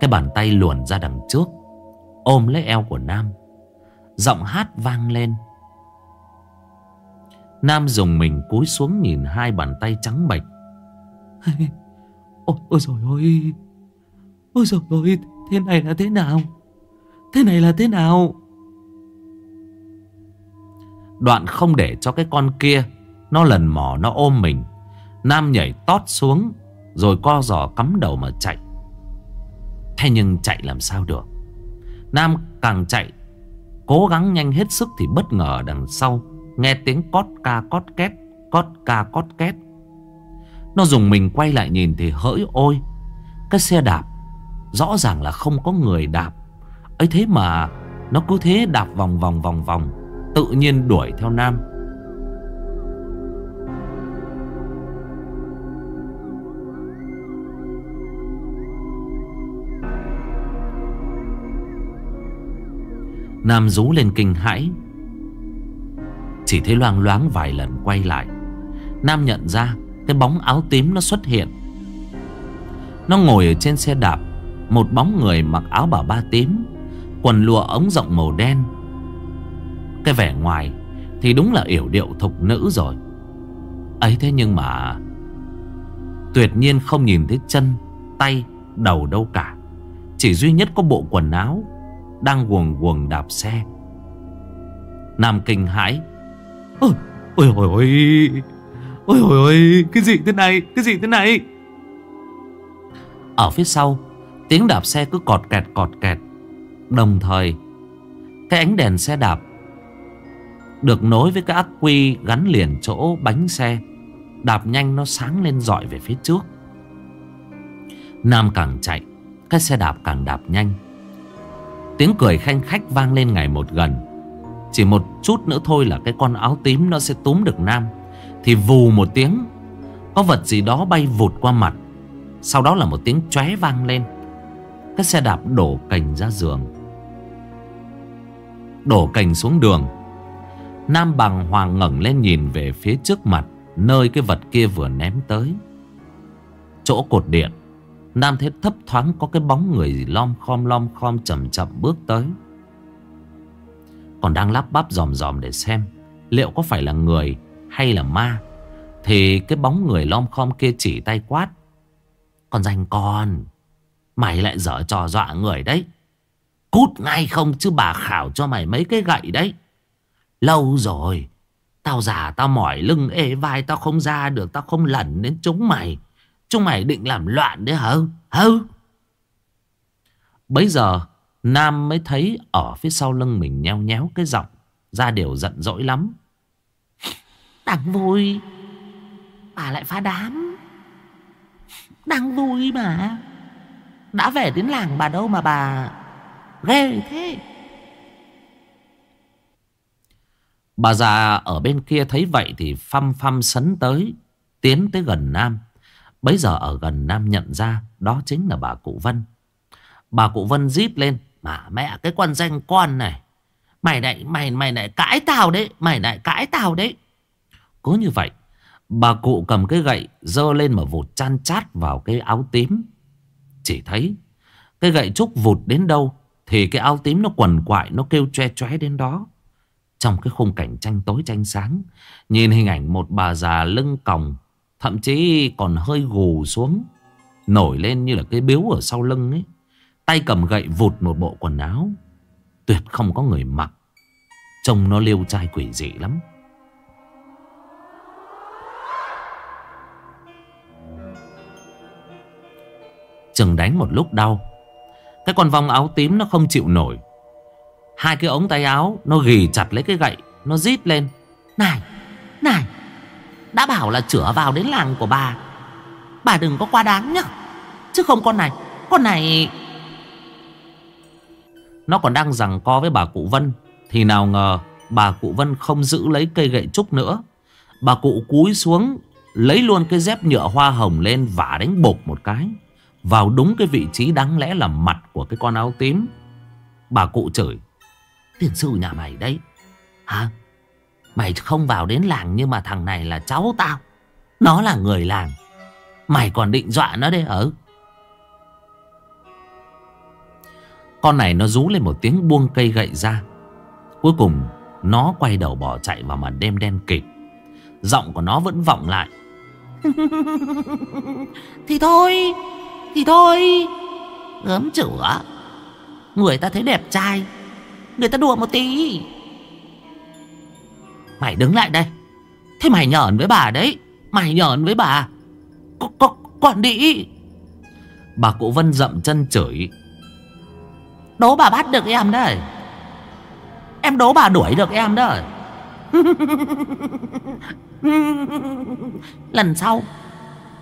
A: Cái bàn tay luồn ra đằng trước Ôm lấy eo của Nam Giọng hát vang lên Nam dùng mình cúi xuống nhìn hai bàn tay trắng bệch Ôi, ôi trời ơi. Ôi trời ơi Thế này là thế nào? Thế này là thế nào? Đoạn không để cho cái con kia Nó lần mò nó ôm mình. Nam nhảy tót xuống Rồi co giò cắm đầu mà chạy. Thế nhưng chạy làm sao được? Nam càng chạy Cố gắng nhanh hết sức thì bất ngờ đằng sau Nghe tiếng cót ca cót két Cót ca cót két. Nó dùng mình quay lại nhìn thì hỡi ôi, Cái xe đạp Rõ ràng là không có người đạp. Ấy thế mà Nó cứ thế đạp vòng vòng vòng vòng, Tự nhiên đuổi theo Nam. Nam rú lên kinh hãi. Chỉ thấy loang loáng vài lần quay lại. Nam nhận ra cái bóng áo tím nó xuất hiện. Nó ngồi ở trên xe đạp, Một bóng người mặc áo bà ba tím, Quần lụa ống rộng màu đen. Cái vẻ ngoài Thì đúng là yểu điệu thục nữ rồi. Ấy thế nhưng mà Tuyệt nhiên không nhìn thấy chân, Tay, Đầu đâu cả. Chỉ duy nhất có bộ quần áo đang quần quần đạp xe. Nam kinh hãi. Ôi ôi ôi ôi Ôi ôi, Cái gì thế này? Cái gì thế này? Ở phía sau, Tiếng đạp xe cứ cọt kẹt cọt kẹt. Đồng thời, Cái ánh đèn xe đạp Được nối với cái ắc quy Gắn liền chỗ bánh xe, Đạp nhanh nó sáng lên dọi về phía trước. Nam càng chạy, Cái xe đạp càng đạp nhanh. Tiếng cười khanh khách vang lên ngày một gần. Chỉ một chút nữa thôi là cái con áo tím nó sẽ túm được Nam. Thì vù một tiếng. Có vật gì đó bay vụt qua mặt. Sau đó là một tiếng chóe vang lên. Cái xe đạp đổ cành ra giường. Đổ cành xuống đường. Nam bằng hoàng ngẩng lên nhìn về phía trước mặt, Nơi cái vật kia vừa ném tới. Chỗ cột điện. Nam thấy thấp thoáng có cái bóng người lom khom lom khom chậm chậm bước tới. Còn đang lắp bắp dòm dòm để xem, liệu có phải là người hay là ma. Thì cái bóng người lom khom kia chỉ tay quát. Con danh con, mày lại dở trò dọa người đấy. Cút ngay không chứ bà khảo cho mày mấy cái gậy đấy. Lâu rồi, tao già tao mỏi lưng ê vai tao không ra được, tao không lẩn đến chúng mày. Chúng mày định làm loạn đấy hả? Hả? Bấy giờ Nam mới thấy ở phía sau lưng mình nheo nhéo cái giọng Ra điều giận dỗi lắm đang vui. Bà lại phá đám. Đang vui mà. Đã về đến làng bà đâu mà bà Ghê thế. Bà già ở bên kia thấy vậy thì phăm phăm sấn tới, Tiến tới gần Nam. Bấy giờ ở gần Nam nhận ra Đó chính là bà cụ Vân. Bà cụ Vân rít lên, Mà mẹ, cái con danh con này, Mày này mày mày lại cãi tao đấy, Mày lại cãi tao đấy. Cứ như vậy, Bà cụ cầm cái gậy dơ lên mà vụt chan chát vào cái áo tím. Chỉ thấy, Cái gậy trúc vụt đến đâu Thì cái áo tím nó quần quại, Nó kêu tre tre đến đó. Trong cái khung cảnh tranh tối tranh sáng, Nhìn hình ảnh một bà già lưng còng, Thậm chí còn hơi gù xuống, Nổi lên như là cái biếu ở sau lưng ấy. Tay cầm gậy vụt một bộ quần áo. Tuyệt không có người mặc. Trông nó liêu trai quỷ dị lắm. Chừng đánh một lúc đau. Cái con vong áo tím nó không chịu nổi. Hai cái ống tay áo Nó ghì chặt lấy cái gậy, Nó rít lên. Này Này, đã bảo là chữa vào đến làng của bà. Bà đừng có quá đáng nhá, Chứ không con này Con này Nó còn đang rằng co với bà cụ Vân, Thì nào ngờ bà cụ Vân không giữ lấy cây gậy trúc nữa. Bà cụ cúi xuống, Lấy luôn cái dép nhựa hoa hồng lên Và đánh bột một cái. Vào đúng cái vị trí đáng lẽ là mặt của cái con áo tím. Bà cụ chửi, Tiền sư nhà mày đấy. Hả? Mày không vào đến làng nhưng mà thằng này là cháu tao. Nó là người làng. Mày còn định dọa nó đấy ở Con này nó rú lên một tiếng buông cây gậy ra. Cuối cùng, Nó quay đầu bỏ chạy vào màn đêm đen kịt. Giọng của nó vẫn vọng lại. Thì thôi thì thôi. Gớm chửa Người ta thấy đẹp trai Người ta đùa một tí. Mày đứng lại đây. Thế mày nhởn với bà đấy. Mày nhởn với bà. Có, có, Còn đi Bà cụ Vân dậm chân chửi. Đố bà bắt được em đấy. Em đố bà đuổi được em đấy. Lần sau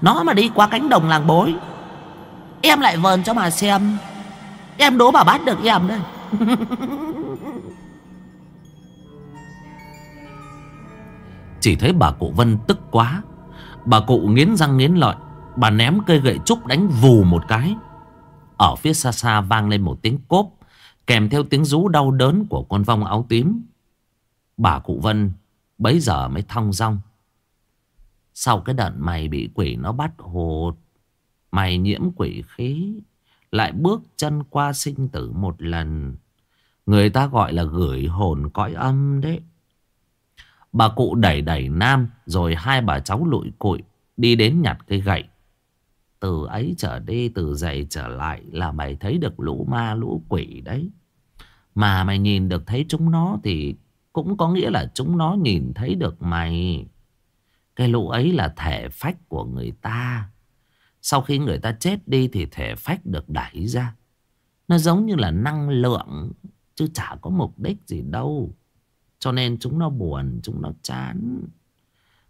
B: Nó mà đi qua cánh đồng làng bối Em lại vờn cho mà xem. Em đố bà bắt được em đây
A: Chỉ thấy bà cụ Vân tức quá. Bà cụ nghiến răng nghiến lợi. Bà ném cây gậy trúc đánh vù một cái. Ở phía xa xa vang lên một tiếng cốp, Kèm theo tiếng rú đau đớn của con vong áo tím. Bà cụ Vân bấy giờ mới thong dong. Sau cái đợt mày bị quỷ nó bắt hột Mày nhiễm quỷ khí, Lại bước chân qua sinh tử một lần. Người ta gọi là gửi hồn cõi âm đấy. Bà cụ đẩy đẩy Nam, Rồi hai bà cháu lụi cụi, Đi đến nhặt cây gậy. Từ ấy trở đi, từ dậy trở lại Là mày thấy được lũ ma, lũ quỷ đấy. Mà mày nhìn được thấy chúng nó Thì cũng có nghĩa là chúng nó nhìn thấy được mày. Cái lũ ấy là thể phách của người ta. Sau khi người ta chết đi Thì thể phách được đẩy ra Nó giống như là năng lượng Chứ chả có mục đích gì đâu cho nên chúng nó buồn, chúng nó chán.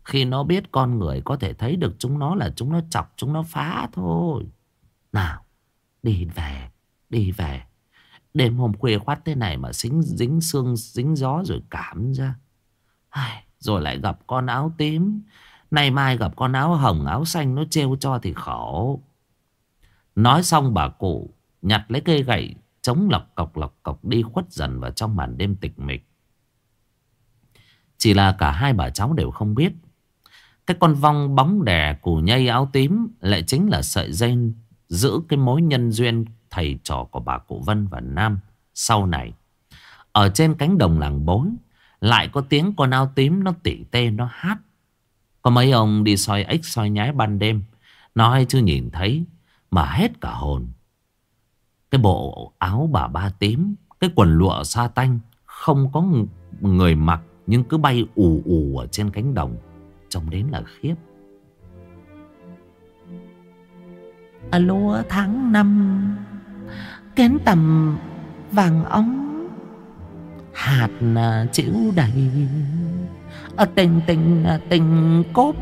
A: Khi nó biết con người có thể thấy được chúng nó là chúng nó chọc, chúng nó phá thôi. Nào, đi về, đi về. Đêm hôm khuya khoát thế này mà dính, dính xương, dính gió rồi cảm ra. Ai, rồi lại gặp con áo tím. Nay mai gặp con áo hồng, áo xanh nó trêu cho thì khổ. Nói xong bà cụ nhặt lấy cây gậy chống lọc cọc lọc cọc đi khuất dần vào trong màn đêm tịch mịch. Chỉ là cả hai bà cháu đều không biết Cái con vong bóng đè củ nhây áo tím Lại chính là sợi dây Giữ cái mối nhân duyên Thầy trò của bà cụ Vân và Nam Sau này Ở trên cánh đồng làng bối Lại có tiếng con áo tím nó tỉ tê nó hát có mấy ông đi soi ếch soi nhái ban đêm Nói chưa nhìn thấy Mà hết cả hồn. Cái bộ áo bà ba tím Cái quần lụa sa tanh Không có người mặc nhưng cứ bay ù ù ở trên cánh đồng Trông đến là khiếp.
B: Lúa tháng năm Kén tầm vàng ống Hạt à, chịu đầy. Ờ, tình tình à, tình cốt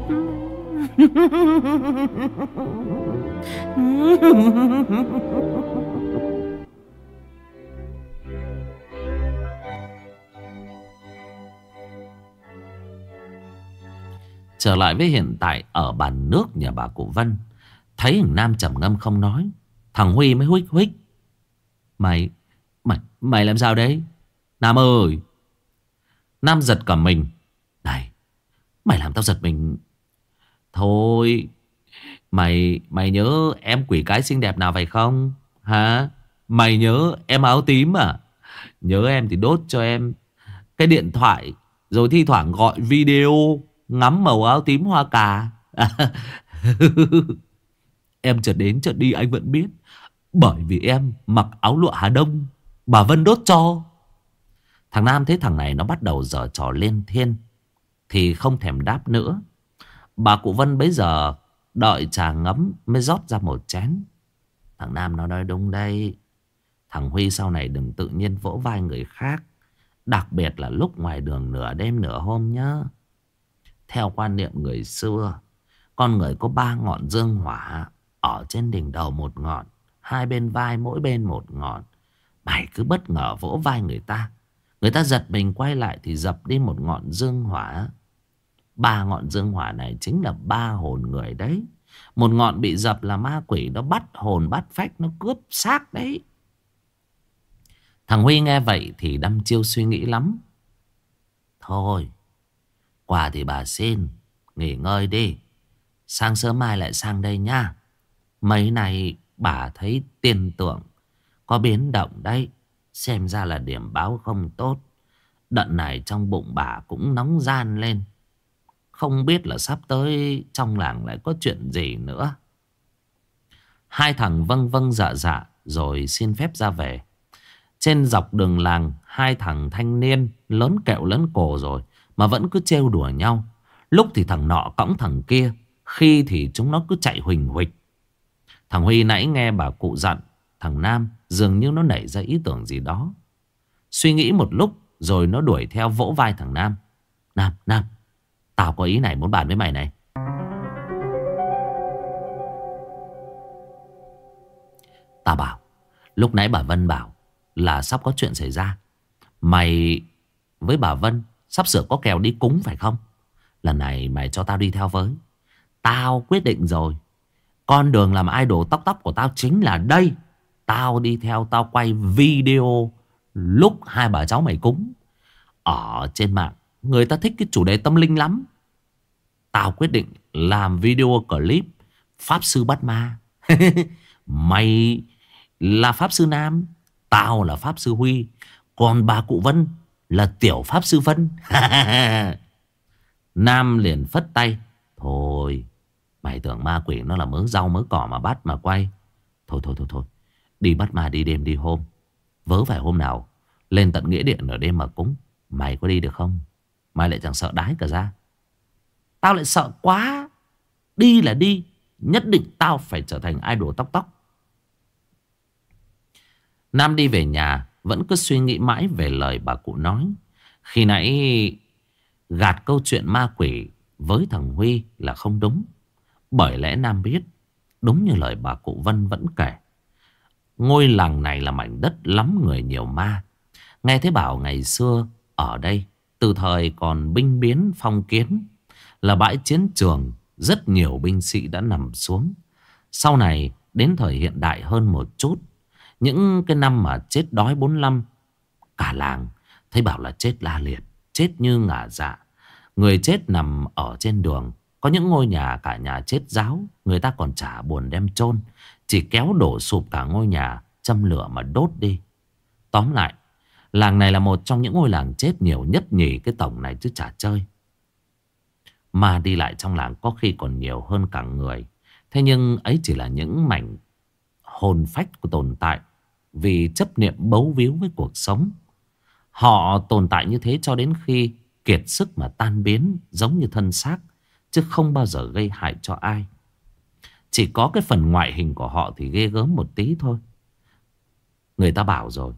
A: Trở lại với hiện tại ở bàn nước nhà bà cụ Vân. Thấy thằng Nam trầm ngâm không nói. Thằng Huy mới huých huých. Mày, mày, mày làm sao đấy? Nam ơi! Nam giật cả mình. Này, mày làm tao giật mình. Thôi, mày, mày nhớ em quỷ cái xinh đẹp nào phải không? Hả? Mày nhớ em áo tím à? Nhớ em thì đốt cho em cái điện thoại. Rồi thi thoảng gọi video Ngắm màu áo tím hoa cà Em chợt đến chợt đi anh vẫn biết Bởi vì em mặc áo lụa Hà Đông Bà Vân đốt cho Thằng Nam thấy thằng này nó bắt đầu dở trò lên thiên thì không thèm đáp nữa Bà cụ Vân bấy giờ Đợi trà ngấm mới rót ra một chén Thằng Nam nó nói đúng đây Thằng Huy sau này đừng tự nhiên vỗ vai người khác Đặc biệt là lúc ngoài đường nửa đêm nửa hôm nhá theo quan niệm người xưa, con người có ba ngọn dương hỏa ở trên đỉnh đầu một ngọn, hai bên vai mỗi bên một ngọn. Mày cứ bất ngờ vỗ vai người ta. Người ta giật mình quay lại thì dập đi một ngọn dương hỏa. Ba ngọn dương hỏa này chính là ba hồn người đấy. Một ngọn bị dập là ma quỷ, nó bắt hồn, bắt phách, nó cướp xác đấy. Thằng Huy nghe vậy thì đâm chiêu suy nghĩ lắm. Thôi, Quà thì bà xin, Nghỉ ngơi đi Sáng sớm mai lại sang đây nha Mấy này bà thấy tiền tượng, Có biến động đấy Xem ra là điểm báo không tốt Đận này trong bụng bà cũng nóng gian lên không biết là sắp tới Trong làng lại có chuyện gì nữa. Hai thằng vâng vâng dạ dạ Rồi xin phép ra về. Trên dọc đường làng Hai thằng thanh niên Lớn kẹo lớn cổ rồi mà vẫn cứ trêu đùa nhau. Lúc thì thằng nọ cõng thằng kia Khi thì chúng nó cứ chạy huỳnh huỳnh. Thằng Huy nãy nghe bà cụ dặn Thằng Nam dường như nó nảy ra ý tưởng gì đó. Suy nghĩ một lúc Rồi nó đuổi theo vỗ vai thằng Nam. Nam, Nam Tao có ý này, muốn bàn với mày này. Tao bảo, Lúc nãy bà Vân bảo Là sắp có chuyện xảy ra. Mày với bà Vân Sắp sửa có kèo đi cúng phải không? Lần này mày cho tao đi theo với. Tao quyết định rồi. Con đường làm idol tóc tóc của tao chính là đây. Tao đi theo tao quay video Lúc hai bà cháu mày cúng Ở trên mạng. Người ta thích cái chủ đề tâm linh lắm. Tao quyết định làm video clip Pháp sư bắt ma. Mày là Pháp sư Nam, Tao là Pháp sư Huy. Còn bà cụ Vân là tiểu Pháp sư Vân. Nam liền phất tay. Thôi, Mày tưởng ma quỷ nó là mớ rau mớ cỏ mà bắt mà quay. Thôi thôi thôi thôi. Đi bắt ma đi đêm đi hôm. Vớ phải hôm nào Lên tận nghĩa điện ở đêm mà cúng. Mày có đi được không? Mày lại chẳng sợ đái cả ra. Tao lại sợ quá. Đi là đi, Nhất định tao phải trở thành idol tóc tóc. Nam đi về nhà, Vẫn cứ suy nghĩ mãi về lời bà cụ nói. Khi nãy Gạt câu chuyện ma quỷ Với thằng Huy là không đúng. Bởi lẽ Nam biết, Đúng như lời bà cụ Vân vẫn kể. Ngôi làng này là mảnh đất lắm người nhiều ma. Nghe thấy bảo ngày xưa Ở đây từ thời còn binh biến phong kiến, Là bãi chiến trường, Rất nhiều binh sĩ đã nằm xuống. Sau này, đến thời hiện đại hơn một chút, những cái năm mà chết đói 45 Cả làng Thấy bảo là chết la liệt, Chết như ngả dạ. Người chết nằm ở trên đường, Có những ngôi nhà cả nhà chết giáo Người ta còn chả buồn đem chôn, Chỉ kéo đổ sụp cả ngôi nhà, Châm lửa mà đốt đi. Tóm lại Làng này là một trong những ngôi làng chết nhiều nhất nhỉ Cái tổng này chứ chả chơi Mà đi lại trong làng có khi còn nhiều hơn cả người Thế nhưng ấy chỉ là những mảnh hồn phách của tồn tại vì chấp niệm bấu víu với cuộc sống. Họ tồn tại như thế cho đến khi kiệt sức mà tan biến giống như thân xác, chứ không bao giờ gây hại cho ai. Chỉ có cái phần ngoại hình của họ thì ghê gớm một tí thôi. Người ta bảo rồi,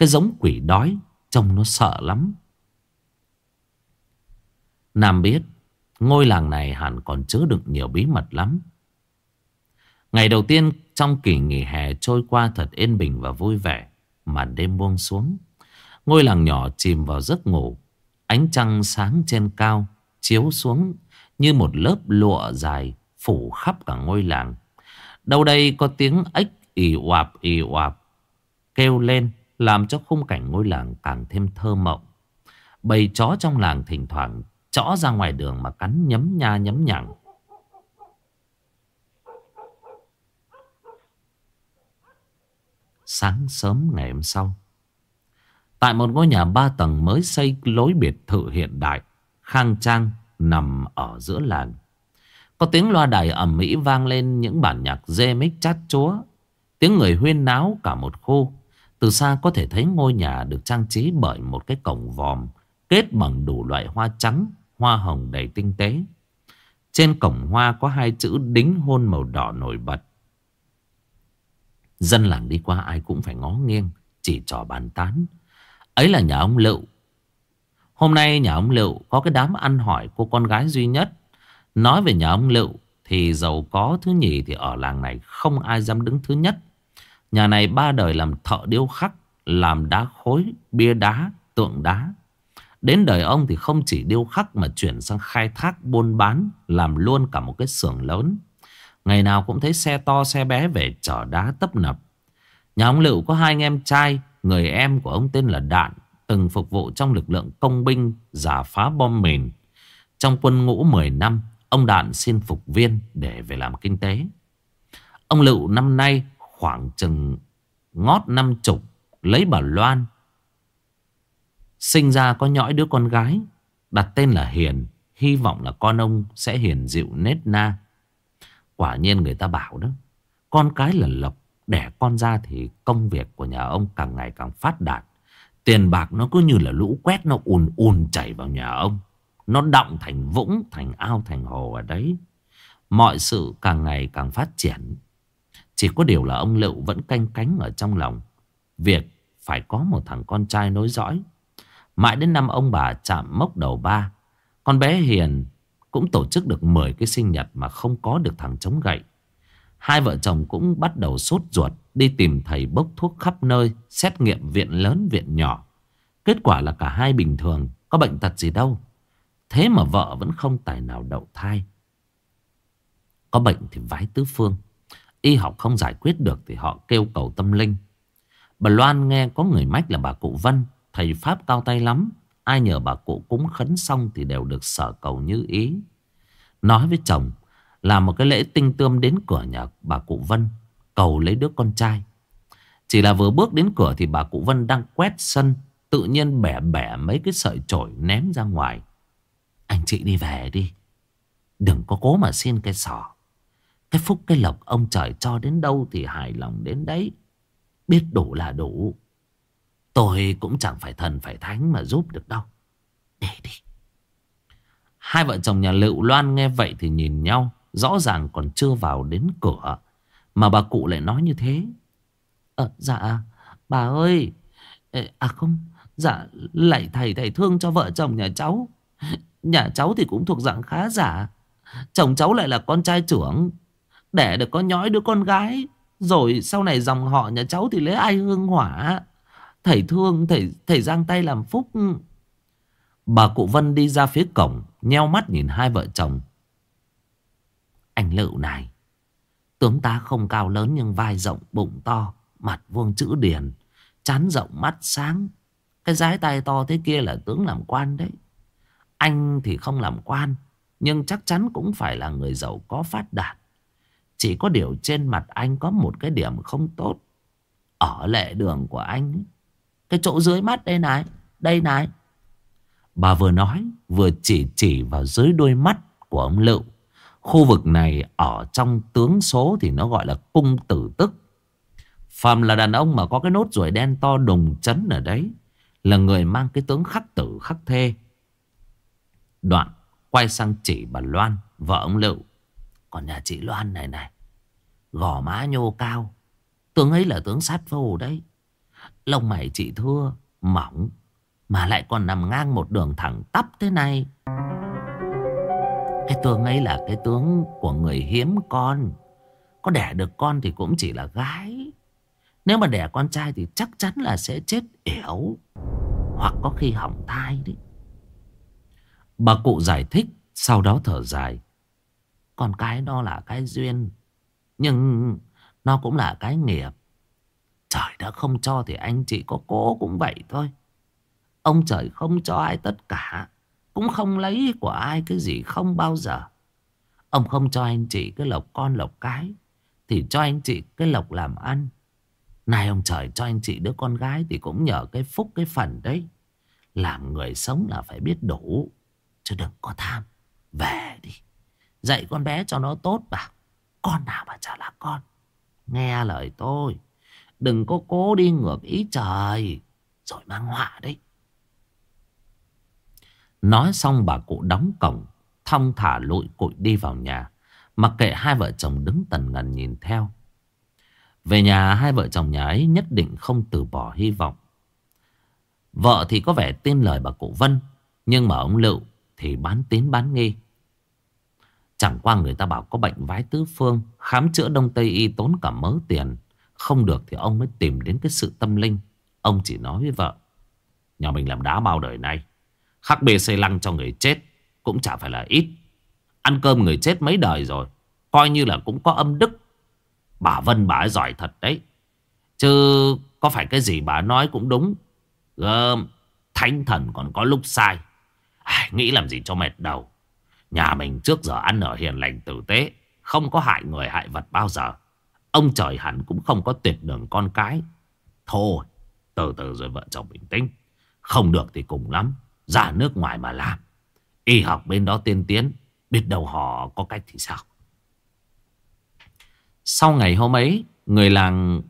A: cái giống quỷ đói trông nó sợ lắm. Nam biết, ngôi làng này hẳn còn chứa đựng nhiều bí mật lắm. Ngày đầu tiên trong kỳ nghỉ hè trôi qua thật yên bình và vui vẻ. Màn đêm buông xuống. Ngôi làng nhỏ chìm vào giấc ngủ. Ánh trăng sáng trên cao chiếu xuống như một lớp lụa dài phủ khắp cả ngôi làng. Đâu đây có tiếng ếch ì oạp ì oạp kêu lên làm cho khung cảnh ngôi làng càng thêm thơ mộng. Bầy chó trong làng thỉnh thoảng chó ra ngoài đường mà cắn nhấm nha nhấm nhẳng. sáng sớm ngày hôm sau. Tại một ngôi nhà ba tầng mới xây lối biệt thự hiện đại, khang trang nằm ở giữa làng. Có tiếng loa đài ẩm mỹ vang lên những bản nhạc dê mít chát chúa. Tiếng người huyên náo cả một khu. Từ xa có thể thấy ngôi nhà được trang trí bởi một cái cổng vòm kết bằng đủ loại hoa trắng, hoa hồng đầy tinh tế. Trên cổng hoa có hai chữ đính hôn màu đỏ nổi bật. Dân làng đi qua ai cũng phải ngó nghiêng Chỉ trò bàn tán Ấy là nhà ông Lựu Hôm nay nhà ông Lựu có cái đám ăn hỏi cô con gái duy nhất Nói về nhà ông Lựu Thì giàu có thứ nhì thì ở làng này không ai dám đứng thứ nhất Nhà này ba đời làm thợ điêu khắc Làm đá khối, bia đá, tượng đá Đến đời ông thì không chỉ điêu khắc mà chuyển sang khai thác buôn bán Làm luôn cả một cái xưởng lớn Ngày nào cũng thấy xe to xe bé về chở đá tấp nập. Nhà ông Lựu có hai anh em trai. Người em của ông tên là Đạn. Từng phục vụ trong lực lượng công binh giả phá bom mìn. Trong quân ngũ 10 năm, ông Đạn xin phục viên để về làm kinh tế. Ông Lựu năm nay khoảng chừng ngót năm chục lấy bà Loan. Sinh ra có nhõi đứa con gái, đặt tên là Hiền. Hy vọng là con ông sẽ hiền dịu nết na. Quả nhiên người ta bảo đó Con cái là lộc Đẻ con ra thì công việc của nhà ông càng ngày càng phát đạt Tiền bạc nó cứ như là lũ quét Nó ùn ùn chảy vào nhà ông Nó động thành vũng Thành ao thành hồ ở đấy Mọi sự càng ngày càng phát triển chỉ có điều là ông Lựu vẫn canh cánh ở trong lòng Việc phải có một thằng con trai nối dõi Mãi đến năm ông bà chạm mốc đầu ba Con bé Hiền cũng tổ chức được 10 cái sinh nhật mà không có được thằng chống gậy. Hai vợ chồng cũng bắt đầu sốt ruột đi tìm thầy bốc thuốc khắp nơi, xét nghiệm viện lớn viện nhỏ. Kết quả là cả hai bình thường, có bệnh tật gì đâu. Thế mà vợ vẫn không tài nào đậu thai. Có bệnh thì vái tứ phương. Y học không giải quyết được thì họ kêu cầu tâm linh. Bà Loan nghe có người mách là bà cụ Vân, thầy Pháp cao tay lắm. Ai nhờ bà cụ cúng khấn xong thì đều được sở cầu như ý. Nói với chồng, làm một cái lễ tinh tươm đến cửa nhà bà cụ Vân, cầu lấy đứa con trai. Chỉ là vừa bước đến cửa thì bà cụ Vân đang quét sân, tự nhiên bẻ bẻ mấy cái sợi chổi ném ra ngoài. Anh chị đi về đi, đừng có cố mà xin cái sò. Cái phúc cái lộc ông trời cho đến đâu thì hài lòng đến đấy. Biết đủ là đủ. Tôi cũng chẳng phải thần phải thánh mà giúp được đâu. Để đi. Hai vợ chồng nhà Lựu Loan nghe vậy thì nhìn nhau. Rõ ràng còn chưa vào đến cửa. Mà bà cụ lại nói như thế. Ờ, dạ, bà ơi. À không, dạ, lại thầy thầy thương cho vợ chồng nhà cháu. Nhà cháu thì cũng thuộc dạng khá giả. Chồng cháu lại là con trai trưởng. Để được có nhói đứa con gái. Rồi sau này dòng họ nhà cháu thì lấy ai hương hỏa? Thầy thương thầy, thầy giang tay làm phúc. Bà cụ Vân đi ra phía cổng Nheo mắt nhìn hai vợ chồng. Anh Lựu này Tướng ta không cao lớn nhưng vai rộng bụng to Mặt vuông chữ điền Chán rộng mắt sáng. Cái giái tay to thế kia là tướng làm quan đấy. Anh thì không làm quan Nhưng chắc chắn cũng phải là người giàu có phát đạt chỉ có điều trên mặt anh có một cái điểm không tốt. Ở lệ đường của anh. Cái chỗ dưới mắt đây này. Đây này. Bà vừa nói vừa chỉ chỉ vào dưới đôi mắt của ông Lựu. Khu vực này ở trong tướng số thì nó gọi là cung tử tức. Phàm là đàn ông mà có cái nốt ruồi đen to đùng chấn ở đấy. Là người mang cái tướng khắc tử khắc thê. Đoạn quay sang chỉ bà Loan, vợ ông Lựu. Còn nhà chị Loan này này, Gò má nhô cao. Tướng ấy là tướng sát phù đấy. Lông mày chị thưa, Mỏng, Mà lại còn nằm ngang một đường thẳng tắp thế này. Cái tướng ấy là cái tướng của người hiếm con. Có đẻ được con thì cũng chỉ là gái. Nếu mà đẻ con trai thì chắc chắn là sẽ chết ẻo Hoặc có khi hỏng thai đấy. Bà cụ giải thích, Sau đó thở dài còn cái đó là cái duyên, Nhưng nó cũng là cái nghiệp. Trời đã không cho thì anh chị có cố cũng vậy thôi. Ông trời không cho ai tất cả, Cũng không lấy của ai cái gì không bao giờ. Ông không cho anh chị cái lộc con lộc cái, Thì cho anh chị cái lộc làm ăn. Này ông trời cho anh chị đứa con gái Thì cũng nhờ cái phúc, cái phần đấy. Làm người sống là phải biết đủ, Chứ đừng có tham. Về đi. Dạy con bé cho nó tốt vào. Con nào mà chả là con. Nghe lời tôi. Đừng có cố đi ngược ý trời. Rồi mang họa đấy Nói xong bà cụ đóng cổng, Thong thả lụi cụi đi vào nhà. Mặc kệ hai vợ chồng đứng tần ngần nhìn theo. Về nhà, hai vợ chồng nhà ấy nhất định không từ bỏ hy vọng. Vợ thì có vẻ tin lời bà cụ Vân, Nhưng mà ông Lựu thì bán tín bán nghi. Chẳng qua người ta bảo có bệnh vái tứ phương Khám chữa đông tây y tốn cả mớ tiền. Không được thì ông mới tìm đến cái sự tâm linh. Ông chỉ nói với vợ Nhà mình làm đá bao đời nay Khắc bê xây lăng cho người chết Cũng chả phải là ít. Ăn cơm người chết mấy đời rồi Coi như là cũng có âm đức. Bà Vân bà ấy giỏi thật đấy. Chứ có phải cái gì bà nói cũng đúng. Gơm Thánh thần còn có lúc sai. Ai, Nghĩ làm gì cho mệt đầu. Nhà mình trước giờ ăn ở hiền lành tử tế, Không có hại người hại vật bao giờ. Ông trời hẳn cũng không có tuyệt đường con cái. Thôi, Từ từ rồi vợ chồng bình tĩnh. Không được thì cùng lắm, Ra nước ngoài mà làm. Y học bên đó tiên tiến, Biết đâu họ có cách thì sao? Sau ngày hôm ấy, Người làng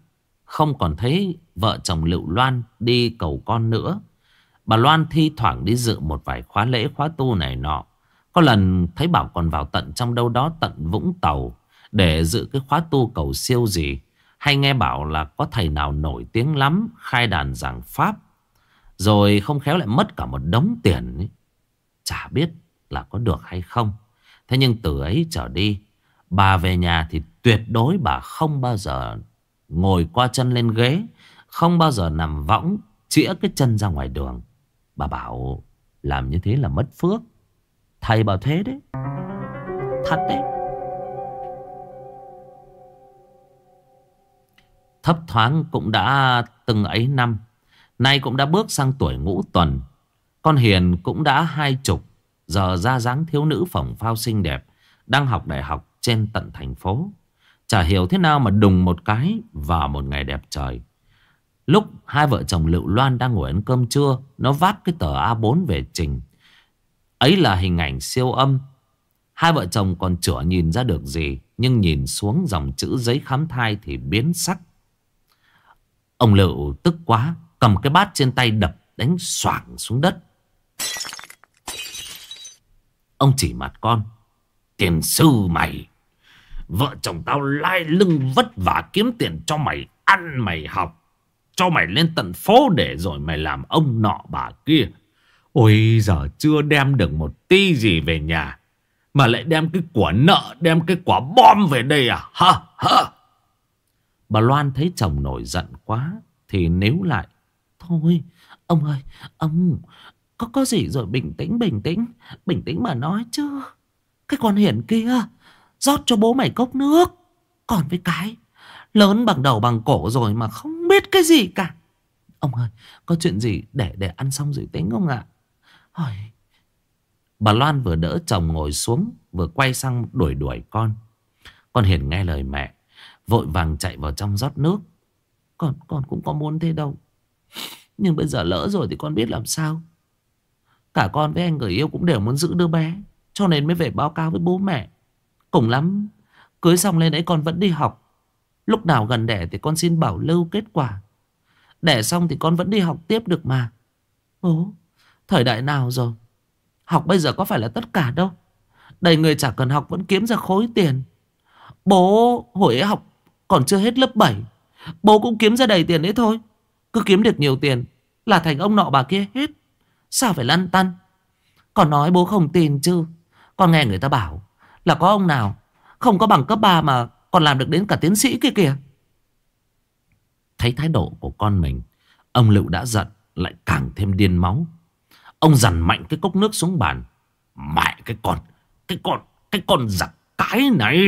A: không còn thấy vợ chồng Lựu Loan đi cầu con nữa. Bà Loan thi thoảng đi dự một vài khóa lễ, khóa tu này nọ. Có lần thấy bảo còn vào tận trong đâu đó tận Vũng Tàu để dự cái khóa tu cầu siêu gì. Hay nghe bảo là có thầy nào nổi tiếng lắm khai đàn giảng Pháp. Rồi không khéo lại mất cả một đống tiền. Ấy. Chả biết là có được hay không. Thế nhưng từ ấy trở đi, bà về nhà thì tuyệt đối bà không bao giờ Ngồi qua chân lên ghế Không bao giờ nằm võng Chĩa cái chân ra ngoài đường Bà bảo làm như thế là mất phước Thầy bảo thế đấy. Thật đấy. Thấp thoáng cũng đã từng ấy năm. Nay cũng đã bước sang tuổi ngũ tuần. Con Hiền cũng đã hai chục. Giờ ra dáng thiếu nữ phỏng phao xinh đẹp, Đang học đại học trên tận thành phố. Chả hiểu thế nào mà đùng một cái Vào một ngày đẹp trời. Lúc hai vợ chồng Lựu Loan đang ngồi ăn cơm trưa, Nó vác cái tờ A4 về trình. Ấy là hình ảnh siêu âm. Hai vợ chồng còn chửa nhìn ra được gì, Nhưng nhìn xuống dòng chữ giấy khám thai thì biến sắc. Ông Lựu tức quá, Cầm cái bát trên tay đập đánh xoảng xuống đất. Ông chỉ mặt con, Tiền sư mày, Vợ chồng tao lai lưng vất vả kiếm tiền cho mày ăn mày học, Cho mày lên tận phố để rồi mày làm ông nọ bà kia. Ôi giờ chưa đem được một tí gì về nhà Mà lại đem cái quả nợ Đem cái quả bom về đây à Ha ha Bà Loan thấy chồng nổi giận quá Thì níu lại Thôi ông ơi Ông có có gì rồi bình tĩnh bình tĩnh Bình tĩnh mà nói chứ Cái con hiển kia rót cho bố mày cốc nước. Còn với cái, lớn bằng đầu bằng cổ rồi mà không biết cái gì cả. Ông ơi, có chuyện gì để để ăn xong rồi tính không ạ? Ôi. Bà Loan vừa đỡ chồng ngồi xuống, vừa quay sang đuổi đuổi con. Con Hiền nghe lời mẹ, vội vàng chạy vào trong rót nước. Con, con cũng có muốn thế đâu. Nhưng bây giờ lỡ rồi thì con biết làm sao. Cả con với anh người yêu cũng đều muốn giữ đứa bé. Cho nên mới về báo cáo với bố mẹ. Cùng lắm Cưới xong lên ấy con vẫn đi học Lúc nào gần đẻ thì con xin bảo lưu kết quả Đẻ xong thì con vẫn đi học tiếp được mà Bố Thời đại nào rồi? Học bây giờ có phải là tất cả đâu. Đầy người chả cần học vẫn kiếm ra khối tiền. Bố hồi ấy học Còn chưa hết lớp 7 Bố cũng kiếm ra đầy tiền đấy thôi. Cứ kiếm được nhiều tiền Là thành ông nọ bà kia hết. Sao phải lăn tăn? Còn nói bố không tin chứ. Con nghe người ta bảo là có ông nào Không có bằng cấp 3 mà còn làm được đến cả tiến sĩ kia kìa. Thấy thái độ của con mình, Ông Lựu đã giận, Lại càng thêm điên máu. Ông dằn mạnh cái cốc nước xuống bàn. Mẹ cái con Cái con Cái con giặc cái này.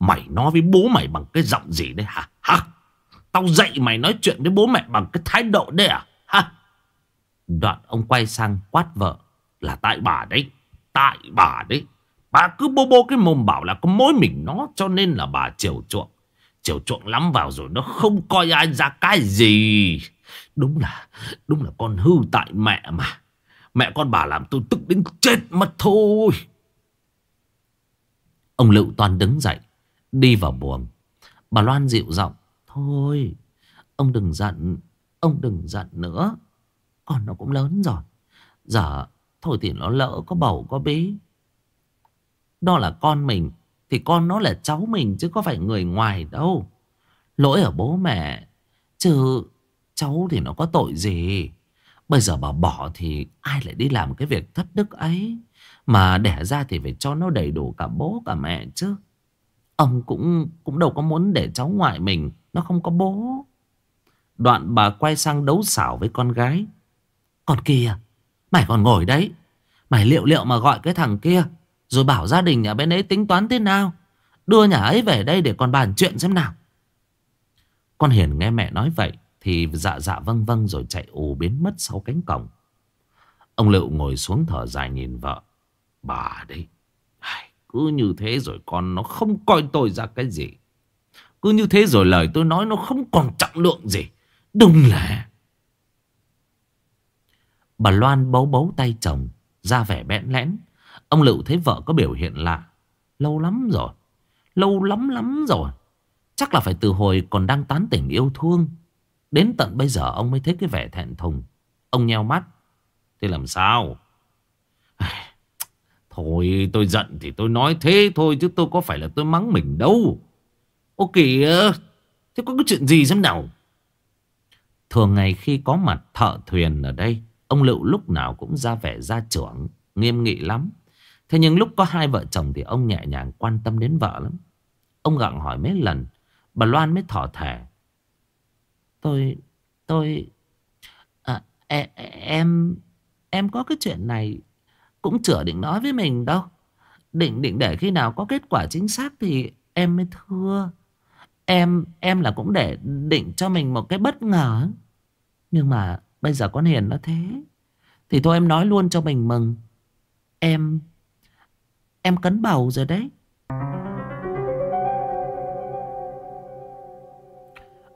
A: Mày nói với bố mày bằng cái giọng gì đấy hả? Hả? Tao dạy mày nói chuyện với bố mẹ bằng cái thái độ đấy à? Hả? Đoạn ông quay sang quát vợ Là tại bà đấy Tại bà đấy. Bà cứ bô bô cái mồm bảo là có mối mình nó cho nên là bà chiều chuộng. Chiều chuộng lắm vào rồi nó không coi ai ra cái gì. Đúng là, đúng là con hư tại mẹ mà. Mẹ con bà làm tôi tức đến chết mất thôi. Ông Lựu Toàn đứng dậy, đi vào buồng. Bà Loan dịu giọng. Thôi, ông đừng giận, ông đừng giận nữa. Con nó cũng lớn rồi. Giờ, thôi thì nó lỡ có bầu có bí. Đó là con mình Thì con nó là cháu mình chứ có phải người ngoài đâu Lỗi ở bố mẹ Chứ cháu thì nó có tội gì Bây giờ bà bỏ thì ai lại đi làm cái việc thất đức ấy? Mà đẻ ra thì phải cho nó đầy đủ cả bố, cả mẹ chứ. Ông cũng cũng đâu có muốn để cháu ngoại mình Nó không có bố. Đoạn bà quay sang đấu xảo với con gái. Con kia, Mày còn ngồi đấy. Mày liệu liệu mà gọi cái thằng kia, rồi bảo gia đình nhà bên ấy tính toán thế nào? Đưa nhà ấy về đây để còn bàn chuyện xem nào. Con Hiền nghe mẹ nói vậy thì dạ dạ vâng vâng rồi chạy ù biến mất sau cánh cổng Ông Lựu ngồi xuống thở dài nhìn vợ Bà đấy Cứ như thế rồi con nó không coi tôi ra cái gì Cứ như thế rồi lời tôi nói nó không còn trọng lượng gì Đúng là Bà Loan bấu bấu tay chồng, Ra vẻ bẽn lẽn Ông Lựu thấy vợ có biểu hiện lạ. Lâu lắm rồi. Lâu lắm lắm rồi. Chắc là phải từ hồi còn đang tán tỉnh yêu thương. Đến tận bây giờ ông mới thấy cái vẻ thẹn thùng. Ông nheo mắt. Thế làm sao? Thôi tôi giận thì tôi nói thế thôi chứ tôi có phải là tôi mắng mình đâu. Ô kìa, thế có cái chuyện gì xem nào? Thường ngày khi có mặt thợ thuyền ở đây, ông Lựu lúc nào cũng ra vẻ gia trưởng, nghiêm nghị lắm. Thế nhưng lúc có hai vợ chồng thì ông nhẹ nhàng quan tâm đến vợ lắm. Ông gặng hỏi mấy lần. Bà Loan mới thỏ thẻ
B: Tôi Tôi à, e, e, Em Em có cái chuyện này Cũng chưa định nói với mình đâu. Định định để khi nào có kết quả chính xác Thì em mới thưa. Em em là cũng để định cho mình một cái bất ngờ. Nhưng mà bây giờ con Hiền nó thế Thì thôi em nói luôn cho mình mừng. Em Em cấn bầu rồi đấy.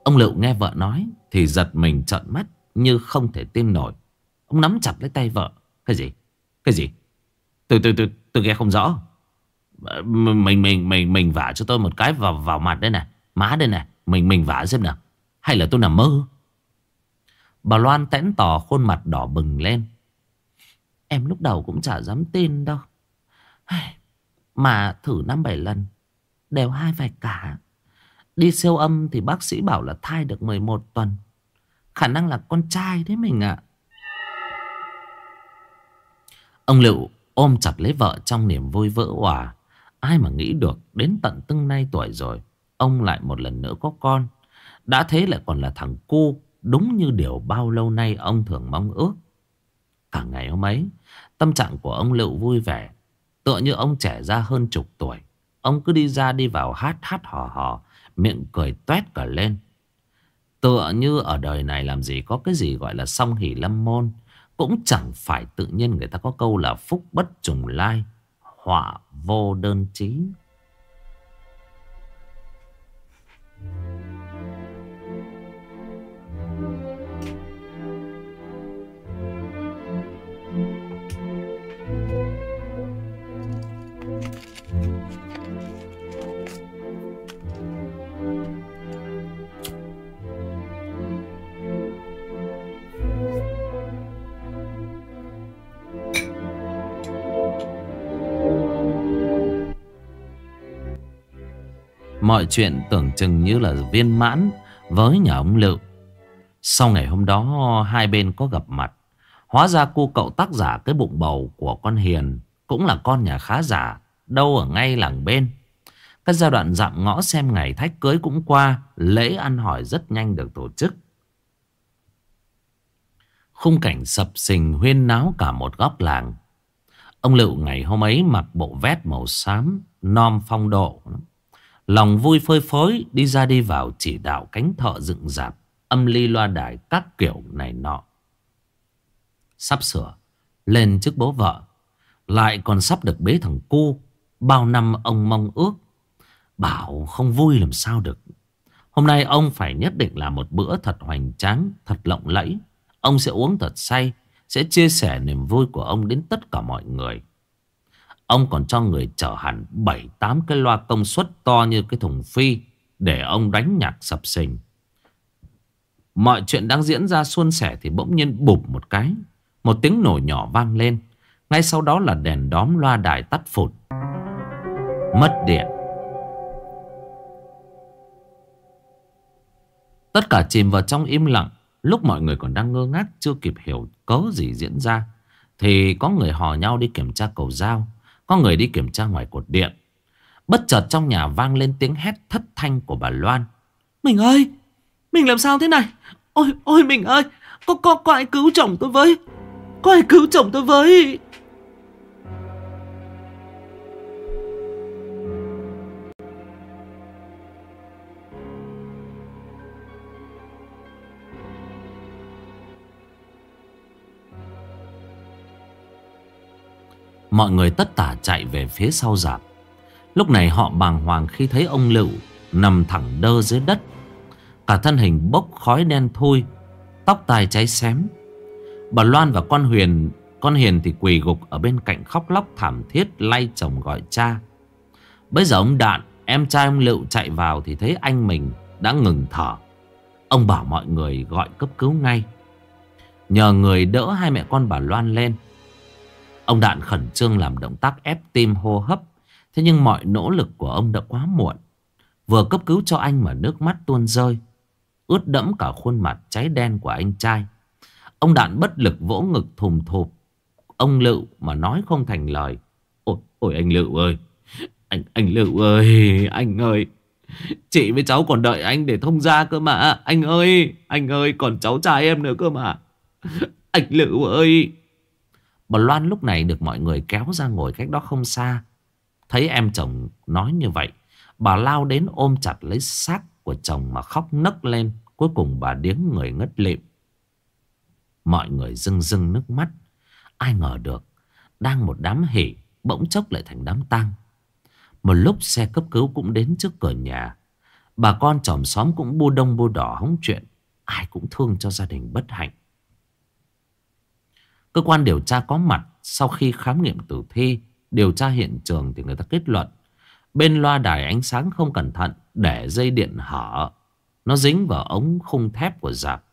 A: Ông Lựu nghe vợ nói Thì giật mình trợn mắt Như không thể tin nổi. Ông nắm chặt lấy tay vợ. Cái gì? Cái gì? Từ từ từ tôi nghe không rõ. Ờ, mình mình mình mình vả cho tôi một cái vào vào mặt đây này, Má đây này. Mình mình vả xem nào. Hay là tôi nằm mơ? Bà Loan tẽn tỏ khuôn mặt đỏ bừng lên.
B: Em lúc đầu cũng chả dám tin đâu. Mà thử năm bảy lần, Đều hai vạch cả. Đi siêu âm thì bác sĩ bảo là thai được 11 tuần. Khả năng là con trai đấy mình ạ.
A: Ông Liệu ôm chặt lấy vợ trong niềm vui vỡ hòa Ai mà nghĩ được, đến tận tương nay tuổi rồi, Ông lại một lần nữa có con. Đã thế lại còn là thằng cu, Đúng như điều bao lâu nay ông thường mong ước. Cả ngày hôm ấy, Tâm trạng của ông Lựu vui vẻ. Tựa như ông trẻ ra hơn chục tuổi. Ông cứ đi ra đi vào hát hát hò hò Miệng cười tuét cả lên. Tựa như ở đời này làm gì có cái gì gọi là song hỷ lâm môn, Cũng chẳng phải tự nhiên người ta có câu là phúc bất trùng lai, Họa vô đơn chí. Mọi chuyện tưởng chừng như là viên mãn với nhà ông Lựu. Sau ngày hôm đó hai bên có gặp mặt. Hóa ra cô cậu tác giả cái bụng bầu của con Hiền cũng là con nhà khá giả, đâu ở ngay làng bên. Cái giai đoạn dặm ngõ xem ngày thách cưới cũng qua, lễ ăn hỏi rất nhanh được tổ chức. Khung cảnh sập sình huyên náo cả một góc làng. Ông Lựu ngày hôm ấy mặc bộ vest màu xám, non phong độ. Lòng vui phơi phới đi ra đi vào chỉ đạo cánh thợ dựng dạp, âm ly loa đài các kiểu này nọ. Sắp sửa, lên trước bố vợ, lại còn sắp được bế thằng cu, bao năm ông mong ước. Bảo không vui làm sao được. Hôm nay ông phải nhất định là một bữa thật hoành tráng, thật lộng lẫy. Ông sẽ uống thật say, sẽ chia sẻ niềm vui của ông đến tất cả mọi người. Ông còn cho người chở hẳn 7-8 cái loa công suất to như cái thùng phi để ông đánh nhạc sập sình. Mọi chuyện đang diễn ra suôn sẻ thì bỗng nhiên bụp một cái. Một tiếng nổ nhỏ vang lên. Ngay sau đó là đèn đóm loa đài tắt phụt. Mất điện. Tất cả chìm vào trong im lặng. Lúc mọi người còn đang ngơ ngác, chưa kịp hiểu cớ gì diễn ra. Thì có người hò nhau đi kiểm tra cầu giao. Có người đi kiểm tra ngoài cột điện. Bất chợt trong nhà vang lên tiếng hét thất thanh của bà Loan.
B: Mình ơi! Mình làm sao thế này? Ôi, ôi mình ơi! Có, có, có ai cứu chồng tôi với? Có ai cứu chồng tôi với?
A: Mọi người tất tả chạy về phía sau dạp. Lúc này họ bàng hoàng khi thấy ông Lựu Nằm thẳng đơ dưới đất. Cả thân hình bốc khói đen thui, Tóc tai cháy xém. Bà Loan và con Huyền, Con Hiền thì quỳ gục ở bên cạnh khóc lóc thảm thiết Lay chồng gọi cha. Bây giờ ông Đạn, Em trai ông Lựu chạy vào thì thấy anh mình đã ngừng thở. Ông bảo mọi người gọi cấp cứu ngay. Nhờ người đỡ hai mẹ con bà Loan lên Ông Đạn khẩn trương làm động tác ép tim hô hấp. Thế nhưng mọi nỗ lực của ông đã quá muộn. Vừa cấp cứu cho anh mà nước mắt tuôn rơi. Ướt đẫm cả khuôn mặt cháy đen của anh trai. Ông Đạn bất lực vỗ ngực thùm thụp. Ông Lựu mà nói không thành lời. Ôi, ôi anh Lựu ơi. Anh anh Lựu ơi. Anh ơi. Chị với cháu còn đợi anh để thông ra cơ mà Anh ơi Anh ơi còn cháu trai em nữa cơ mà Anh Lựu ơi Bà Loan lúc này được mọi người kéo ra ngồi cách đó không xa. Thấy em chồng nói như vậy, Bà lao đến ôm chặt lấy xác của chồng mà khóc nấc lên. Cuối cùng bà điếng người ngất lịm. Mọi người rưng rưng nước mắt. Ai ngờ được, Đang một đám hỉ Bỗng chốc lại thành đám tang. Một lúc xe cấp cứu cũng đến trước cửa nhà. Bà con chòm xóm cũng bu đông bu đỏ hóng chuyện. Ai cũng thương cho gia đình bất hạnh. Cơ quan điều tra có mặt Sau khi khám nghiệm tử thi. Điều tra hiện trường thì người ta kết luận, Bên loa đài ánh sáng không cẩn thận, Để dây điện hở. Nó dính vào ống khung thép của dạp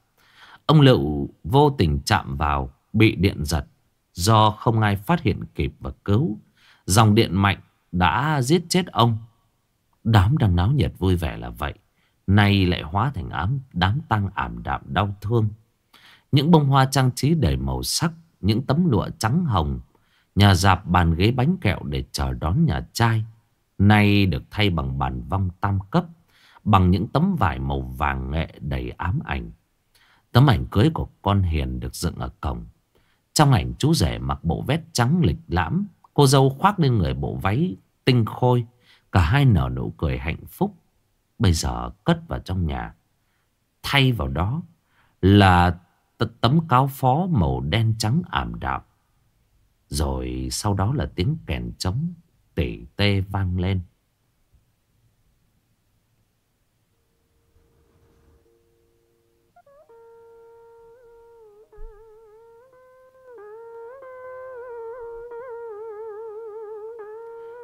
A: Ông Lựu vô tình chạm vào, Bị điện giật. Do không ai phát hiện kịp và cứu, Dòng điện mạnh đã giết chết ông. Đám đang náo nhiệt vui vẻ là vậy. Nay lại hóa thành ám, đám tăng ảm đạm đau thương. Những bông hoa trang trí đầy màu sắc những tấm lụa trắng hồng. Nhà dạp bàn ghế bánh kẹo để chờ đón nhà trai. Nay được thay bằng bàn vong tam cấp, Bằng những tấm vải màu vàng nghệ đầy ám ảnh. Tấm ảnh cưới của con Hiền được dựng ở cổng. Trong ảnh chú rể mặc bộ vest trắng lịch lãm, Cô dâu khoác lên người bộ váy tinh khôi, Cả hai nở nụ cười hạnh phúc. Bây giờ cất vào trong nhà. Thay vào đó là tấm cáo phó màu đen trắng ảm đạm Rồi sau đó là tiếng kèn trống tỉ tê vang lên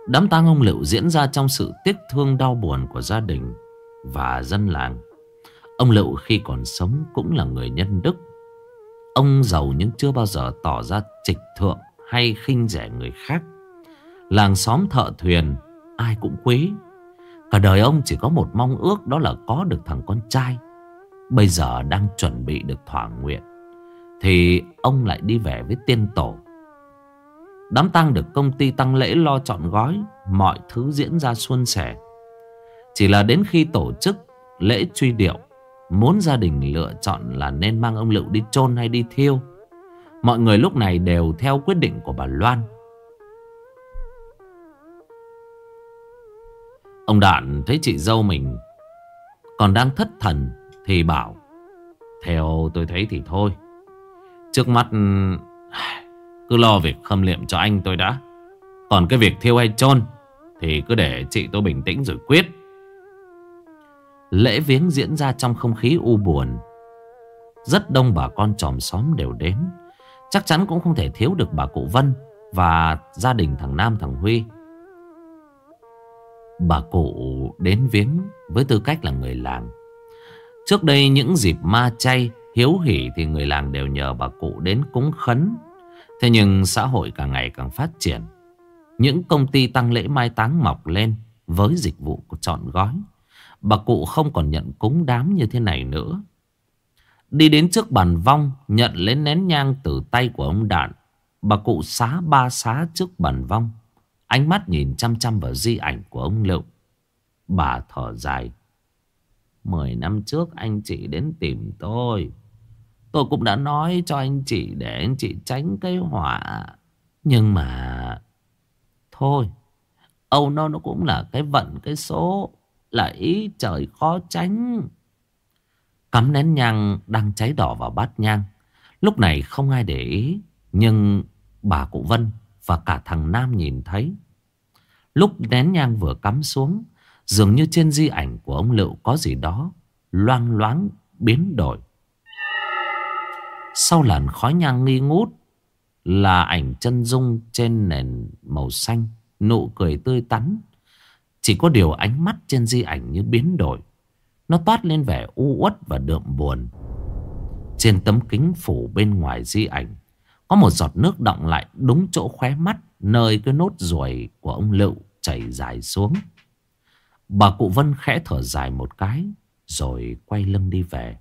A: Đám tang ông Liệu diễn ra trong sự tiếc thương đau buồn của gia đình và dân làng. Ông Liệu khi còn sống cũng là người nhân đức. Ông giàu nhưng chưa bao giờ tỏ ra trịch thượng hay khinh rẻ người khác. Làng xóm thợ thuyền, ai cũng quý. Cả đời ông chỉ có một mong ước, đó là có được thằng con trai. Bây giờ đang chuẩn bị được thỏa nguyện. Thì ông lại đi về với tiên tổ Đám tang được công ty tăng lễ lo chọn gói, Mọi thứ diễn ra suôn sẻ Chỉ là đến khi tổ chức lễ truy điệu Muốn gia đình lựa chọn là nên mang ông Lựu đi chôn hay đi thiêu. Mọi người lúc này đều theo quyết định của bà Loan. Ông Đạn thấy chị dâu mình Còn đang thất thần Thì bảo, Theo tôi thấy thì thôi. Trước mắt, cứ lo việc khâm liệm cho anh tôi đã. Còn cái việc thiêu hay chôn Thì cứ để chị tôi bình tĩnh rồi quyết. Lễ viếng diễn ra trong không khí u buồn. Rất đông bà con tròm xóm đều đến. Chắc chắn cũng không thể thiếu được bà cụ Vân Và gia đình thằng Nam, thằng Huy. Bà cụ đến viếng với tư cách là người làng. Trước đây những dịp ma chay, Hiếu hỉ thì người làng đều nhờ bà cụ đến cúng khấn. Thế nhưng xã hội càng ngày càng phát triển. Những công ty tăng lễ mai táng mọc lên với dịch vụ trọn chọn gói. Bà cụ không còn nhận cúng đám như thế này nữa. Đi đến trước bàn vong, nhận lấy nén nhang từ tay của ông Đạn. Bà cụ xá ba xá trước bàn vong. Ánh mắt nhìn chăm chăm vào di ảnh của ông Lựu. Bà thở dài. Mười năm trước anh chị đến tìm tôi. Tôi cũng đã nói cho anh chị để anh chị tránh cái họa. Nhưng mà... Thôi. Âu nó nó cũng là cái vận, cái số. Là ý trời khó tránh. Cắm nén nhang đang cháy đỏ vào bát nhang. Lúc này không ai để ý. Nhưng bà cụ Vân và cả thằng Nam nhìn thấy. Lúc nén nhang vừa cắm xuống. Dường như trên di ảnh của ông Lựu có gì đó loang loáng biến đổi. Sau làn khói nhang nghi ngút, Là ảnh chân dung trên nền màu xanh, Nụ cười tươi tắn chỉ có điều ánh mắt trên di ảnh như biến đổi. Nó toát lên vẻ u uất và đượm buồn. Trên tấm kính phủ bên ngoài di ảnh, Có một giọt nước động lại đúng chỗ khóe mắt, Nơi cái nốt ruồi của ông Lựu chảy dài xuống. Bà cụ Vân khẽ thở dài một cái, Rồi quay lưng đi về.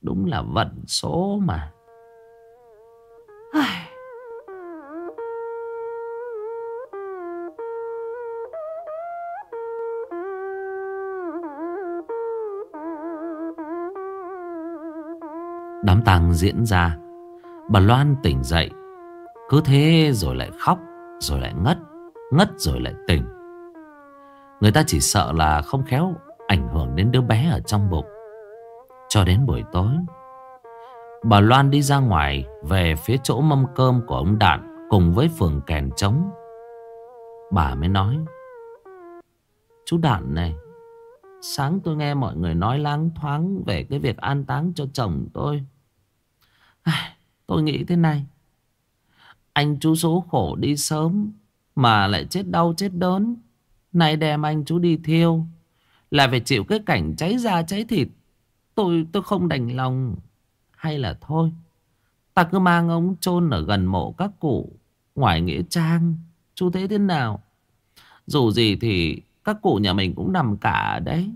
A: Đúng là vận số mà. Đám tang diễn ra. Bà Loan tỉnh dậy, Cứ thế rồi lại khóc, Rồi lại ngất Ngất rồi lại tỉnh. Người ta chỉ sợ là không khéo Ảnh hưởng đến đứa bé ở trong bụng. Cho đến buổi tối, Bà Loan đi ra ngoài, Về phía chỗ mâm cơm của ông Đạn Cùng với phường kèn trống. Bà mới nói, Chú Đạn này, Sáng tôi nghe mọi người nói láng thoáng Về cái việc an táng cho chồng tôi. Tôi nghĩ thế này. Anh chú số khổ đi sớm Mà lại chết đau chết đớn. Nay đem anh chú đi thiêu. Là phải chịu cái cảnh cháy da cháy thịt. Tôi tôi không đành lòng. Hay là thôi, Ta cứ mang ông chôn ở gần mộ các cụ, Ngoài nghĩa trang. Chú thấy thế nào? Dù gì thì các cụ nhà mình cũng nằm cả đấy.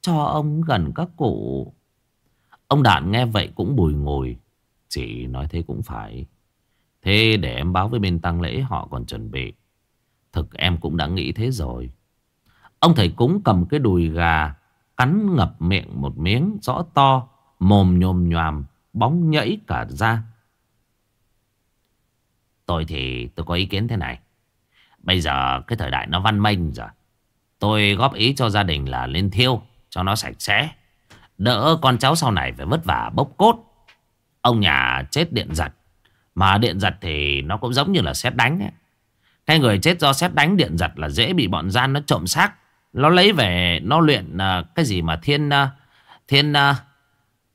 A: Cho ông gần các cụ. Ông Đạn nghe vậy cũng bùi ngồi Chị nói thế cũng phải. Thế để em báo với bên tăng lễ, họ còn chuẩn bị. Thực em cũng đã nghĩ thế rồi. Ông thầy cúng cầm cái đùi gà, Cắn ngập miệng một miếng, rõ to, Mồm nhồm nhòm, Bóng nhảy cả ra Tôi thì tôi có ý kiến thế này. Bây giờ cái thời đại nó văn minh rồi. Tôi góp ý cho gia đình là lên thiêu, Cho nó sạch sẽ. Đỡ con cháu sau này phải vất vả, bốc cốt. Ông nhà chết điện giật. Mà điện giật thì nó cũng giống như là xét đánh ấy. Cái người chết do xét đánh điện giật là dễ bị bọn gian nó trộm xác. Nó lấy về nó luyện uh, cái gì mà thiên uh, thiên uh,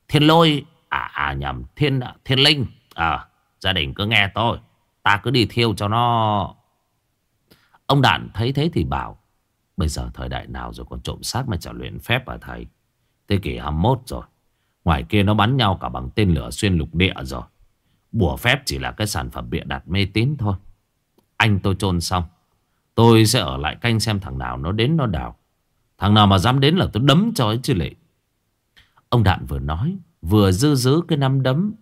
A: thiên lôi. À, à nhầm thiên uh, thiên linh. À, gia đình cứ nghe tôi ta cứ đi thiêu cho nó. Ông đạn thấy thế thì bảo bây giờ thời đại nào rồi còn trộm xác mà chả luyện phép à thầy? Thế kỷ 21 rồi. Ngoài kia nó bắn nhau cả bằng tên lửa xuyên lục địa rồi. Bùa phép chỉ là cái sản phẩm bịa đặt mê tín thôi. Anh tôi chôn xong. Tôi sẽ ở lại canh xem thằng nào nó đến nó đào. Thằng nào mà dám đến là tôi đấm cho ấy chứ lệ. Ông Đạn vừa nói, vừa dư dứ cái năm đấm.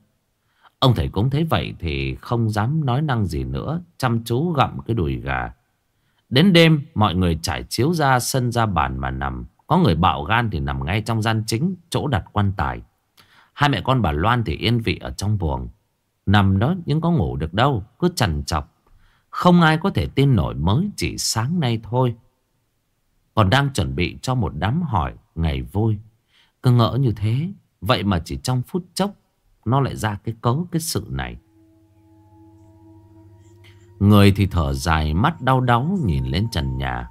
A: Ông thầy cũng thấy vậy thì không dám nói năng gì nữa. Chăm chú gặm cái đùi gà. Đến đêm, mọi người trải chiếu ra sân ra bàn mà nằm. Có người bạo gan thì nằm ngay trong gian chính, chỗ đặt quan tài. Hai mẹ con bà Loan thì yên vị ở trong buồng. Nằm đó nhưng có ngủ được đâu. Cứ chằn chọc. Không ai có thể tin nổi mới, chỉ sáng nay thôi. Còn đang chuẩn bị cho một đám hỏi ngày vui. Cứ ngỡ như thế. Vậy mà chỉ trong phút chốc. Nó lại ra cái cớ, cái sự này. Người thì thở dài, mắt đau đáu, nhìn lên trần nhà.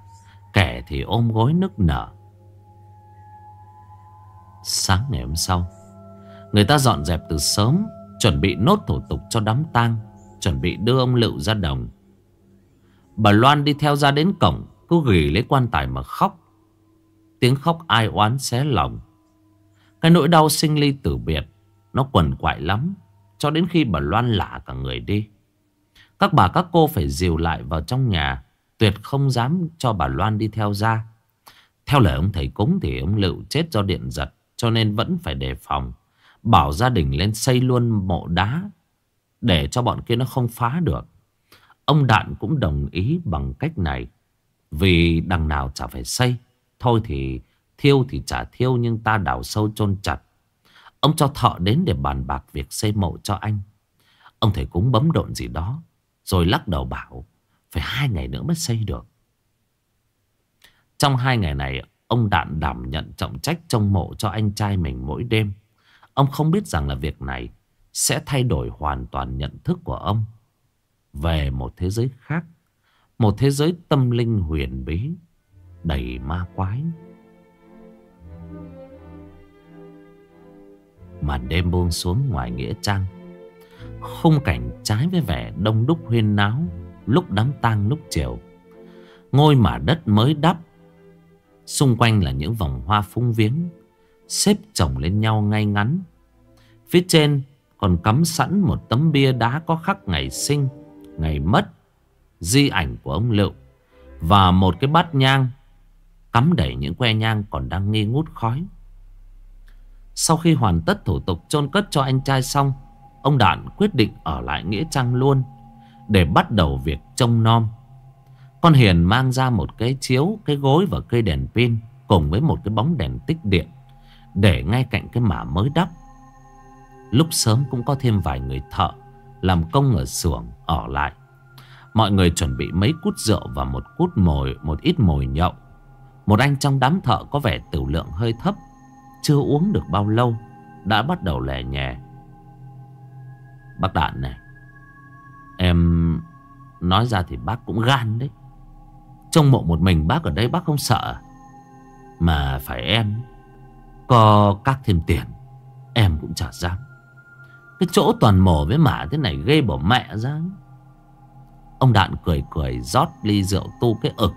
A: Kẻ thì ôm gối nức nở. Sáng ngày hôm sau Người ta dọn dẹp từ sớm, Chuẩn bị nốt thủ tục cho đám tang, Chuẩn bị đưa ông Lựu ra đồng. Bà Loan đi theo ra đến cổng, Cứ gửi lấy quan tài mà khóc. Tiếng khóc ai oán xé lòng. Cái nỗi đau sinh ly tử biệt, Nó quần quại lắm, Cho đến khi bà Loan lả cả người đi. Các bà, các cô phải dìu lại vào trong nhà, Tuyệt không dám cho bà Loan đi theo ra. Theo lời ông thầy cúng thì ông Lựu chết do điện giật, Cho nên vẫn phải đề phòng. Bảo gia đình lên xây luôn mộ đá Để cho bọn kia nó không phá được. Ông Đạn cũng đồng ý bằng cách này. Vì đằng nào chả phải xây, Thôi thì thiêu thì chả thiêu Nhưng ta đào sâu chôn chặt. Ông cho thợ đến để bàn bạc việc xây mộ cho anh. Ông thầy cúng bấm độn gì đó, Rồi lắc đầu bảo, Phải hai ngày nữa mới xây được. Trong hai ngày này, Ông Đạn đảm nhận trọng trách trong mộ cho anh trai mình mỗi đêm. Ông không biết rằng là việc này sẽ thay đổi hoàn toàn nhận thức của ông về một thế giới khác. Một thế giới tâm linh huyền bí, đầy ma quái. Màn đêm buông xuống ngoài Nghĩa Trang. Khung cảnh trái với vẻ đông đúc huyên náo, lúc đám tang lúc chiều. Ngôi mà đất mới đắp, xung quanh là những vòng hoa phung viếng xếp chồng lên nhau ngay ngắn. Phía trên còn cắm sẵn một tấm bia đá có khắc ngày sinh, ngày mất, di ảnh của ông Lựu và một cái bát nhang cắm đầy những que nhang còn đang nghi ngút khói. Sau khi hoàn tất thủ tục chôn cất cho anh trai xong, ông Đạn quyết định ở lại Nghĩa Trang luôn để bắt đầu việc trông nom. Con Hiền mang ra một cái chiếu, cái gối và cây đèn pin cùng với một cái bóng đèn tích điện để ngay cạnh cái mả mới đắp. Lúc sớm cũng có thêm vài người thợ Làm công ở xưởng ở lại. Mọi người chuẩn bị mấy cút rượu Và một cút mồi, Một ít mồi nhậu. Một anh trong đám thợ có vẻ tử lượng hơi thấp, Chưa uống được bao lâu, Đã bắt đầu lè nhè. Bác Đạn này, Em Nói ra thì bác cũng gan đấy. Trong mộ một mình bác ở đây bác không sợ à? Mà phải em có các thêm tiền. Em cũng chả dám. Cái chỗ toàn mổ với mả thế này ghê bỏ mẹ ra. Ông Đạn cười cười rót ly rượu tu cái ực.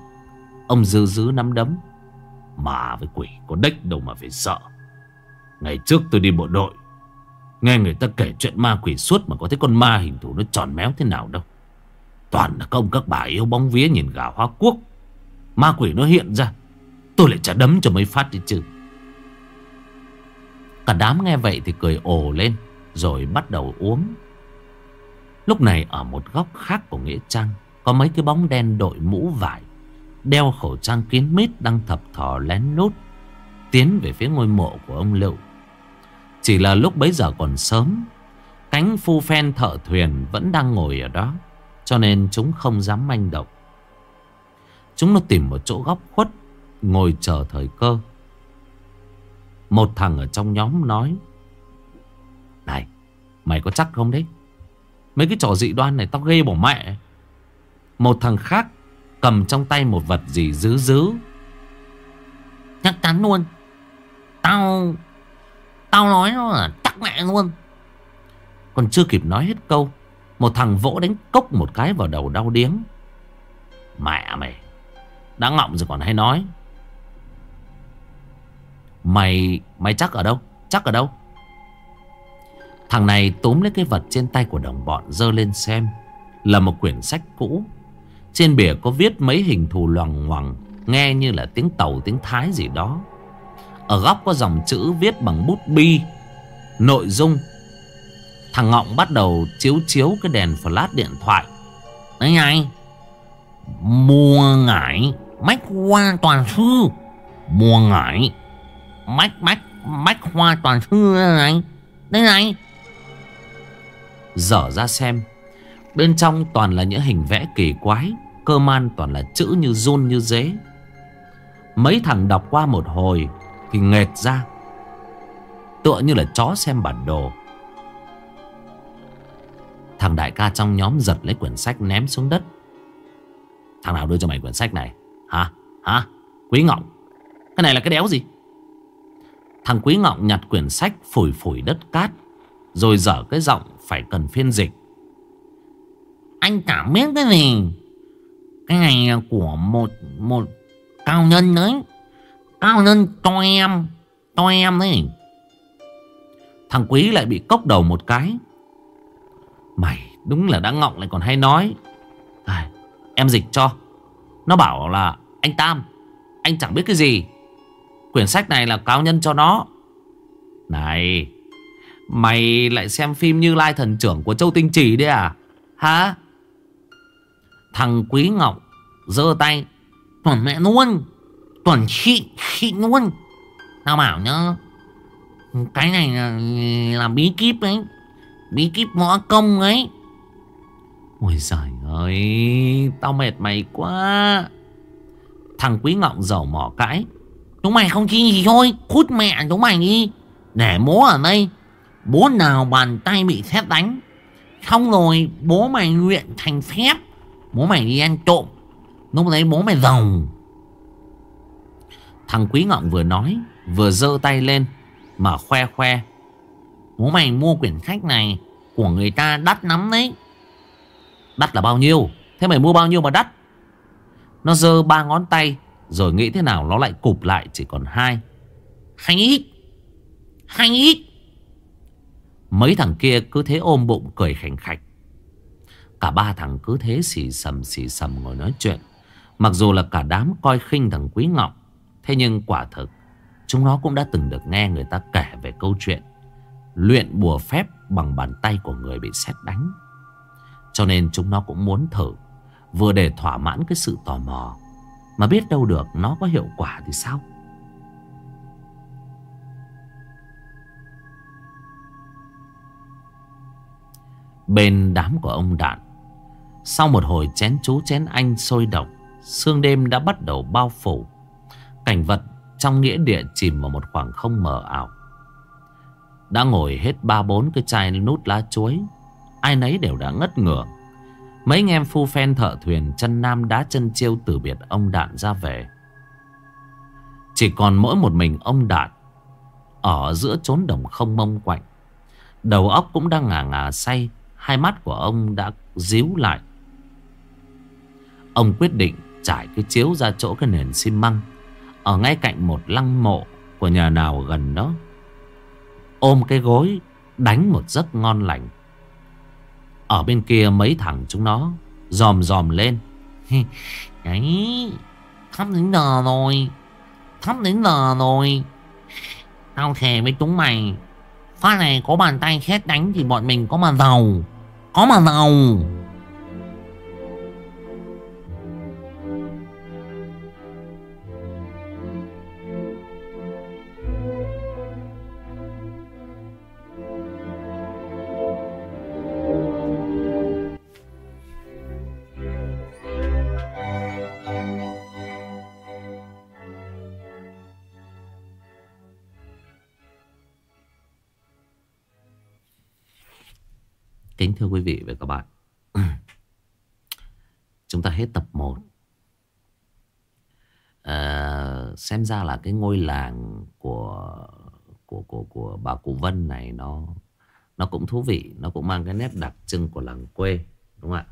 A: Ông dư dứ nắm đấm. Mà với quỷ có đếch đâu mà phải sợ. Ngày trước tôi đi bộ đội, Nghe người ta kể chuyện ma quỷ suốt Mà có thấy con ma hình thù nó tròn méo thế nào đâu. Toàn là công các bà yêu bóng vía nhìn gà hoa quốc Ma quỷ nó hiện ra, Tôi lại trả đấm cho mấy phát đi chứ. Cả đám nghe vậy thì cười ồ lên, Rồi bắt đầu uống. Lúc này ở một góc khác của Nghĩa Trang, Có mấy cái bóng đen đội mũ vải, Đeo khẩu trang kín mít Đang thập thò lén lút, Tiến về phía ngôi mộ của ông Lựu. Chỉ là lúc bấy giờ còn sớm, Cánh phu phen thợ thuyền Vẫn đang ngồi ở đó, Cho nên chúng không dám manh động. Chúng nó tìm một chỗ góc khuất, Ngồi chờ thời cơ. Một thằng ở trong nhóm nói, Này, Mày có chắc không đấy? Mấy cái trò dị đoan này tao ghê bỏ mẹ. Một thằng khác Cầm trong tay một vật gì dứ dứ
B: Chắc chắn luôn. Tao Tao nói nó là chắc mẹ luôn.
A: Còn chưa kịp nói hết câu, Một thằng vỗ đánh cốc một cái vào đầu đau điếng. Mẹ mày, Đã ngọng rồi còn hay nói. Mày Mày chắc ở đâu? Chắc ở đâu? Thằng này túm lấy cái vật trên tay của đồng bọn dơ lên xem, Là một quyển sách cũ. Trên bìa có viết mấy hình thù loằng ngoằng, Nghe như là tiếng tàu, tiếng thái gì đó. Ở góc có dòng chữ viết bằng bút bi. Nội dung, Thằng Ngọng bắt đầu chiếu chiếu cái đèn flash điện thoại.
B: Đấy ngay, Mua ngải, Mách qua toàn thư mua ngải. Bách bách bách hoa toàn thư này Đây này.
A: Dở ra xem. Bên trong toàn là những hình vẽ kỳ quái, Cơ man toàn là chữ như run như dế. Mấy thằng đọc qua một hồi Thì nghệt ra. Tựa như là chó xem bản đồ. Thằng đại ca trong nhóm giật lấy quyển sách ném xuống đất. Thằng nào đưa cho mày quyển sách này? Hả? Hả? Quý Ngọng. Cái này là cái đéo gì? Thằng Quý Ngọng nhặt quyển sách phủi phủi đất cát Rồi dở cái giọng phải cần phiên dịch.
B: Anh cảm biết cái gì. Cái này là của một Một cao nhân đấy. Cao nhân cho em Cho em đấy.
A: Thằng Quý lại bị cốc đầu một cái. Mày đúng là đã ngọng lại còn hay nói. À, Em dịch cho. Nó bảo là anh Tam Anh chẳng biết cái gì. Quyển sách này là cao nhân cho nó Này Mày lại xem phim Như Lai Thần Trưởng của Châu Tinh Trì đấy à? Hả? Thằng Quý Ngọc giơ tay.
B: Tuần mẹ luôn. Tuần khị khị luôn. Tao bảo nhá. Cái này là, là bí kíp ấy. Bí kíp võ công ấy.
A: Ôi giời ơi. Tao mệt mày quá. Thằng Quý Ngọc dầu mỏ cãi.
B: Chúng mày không chi gì thôi. Cút mẹ chúng mày đi. Để bố ở đây, Bố nào bàn tay bị xét đánh. Xong rồi, bố mày nguyện thành phép Bố mày đi ăn trộm. Lúc đấy bố mày rồng
A: Thằng Quý Ngọng vừa nói, Vừa giơ tay lên, Mà khoe khoe.
B: Bố mày mua quyển sách này Của người ta đắt lắm đấy.
A: Đắt là bao nhiêu? Thế mày mua bao nhiêu mà đắt? Nó giơ ba ngón tay rồi nghĩ thế nào nó lại cụp lại, chỉ còn hai.
B: Hai ít Hai ít
A: Mấy thằng kia cứ thế ôm bụng cười khảnh khạch. Cả ba thằng cứ thế xì sầm xì sầm ngồi nói chuyện. Mặc dù là cả đám coi khinh thằng Quý Ngọc Thế nhưng quả thực, Chúng nó cũng đã từng được nghe người ta kể về câu chuyện Luyện bùa phép bằng bàn tay của người bị xét đánh. Cho nên chúng nó cũng muốn thử, Vừa để thỏa mãn cái sự tò mò mà biết đâu được nó có hiệu quả thì sao? Bên đám của ông Đạn, Sau một hồi chén chú chén anh sôi động, Sương đêm đã bắt đầu bao phủ. Cảnh vật trong nghĩa địa chìm vào một khoảng không mờ ảo. Đã ngồi hết ba bốn cái chai nút lá chuối, Ai nấy đều đã ngất ngửa. Mấy anh em phu phen thợ thuyền chân nam đá chân chiêu từ biệt ông Đạn ra về. Chỉ còn mỗi một mình ông Đạn Ở giữa chốn đồng không mông quạnh. Đầu óc cũng đang ngả ngả say, Hai mắt của ông đã díu lại. Ông quyết định trải cái chiếu ra chỗ cái nền xi măng Ở ngay cạnh một lăng mộ của nhà nào gần đó. Ôm cái gối, đánh một giấc ngon lành. Ở bên kia mấy thằng chúng nó. Dòm dòm lên.
B: Đấy Sắp đến giờ rồi. Sắp đến giờ rồi. Tao thề với chúng mày Phát này có bàn tay khét đánh Thì bọn mình có mà giàu. Có mà giàu.
A: Kính thưa quý vị và các bạn. Chúng ta hết tập 1 à, ờ, Xem ra là cái ngôi làng của của của của bà Cụ Vân này nó nó cũng thú vị, nó cũng mang cái nét đặc trưng của làng quê, đúng không ạ?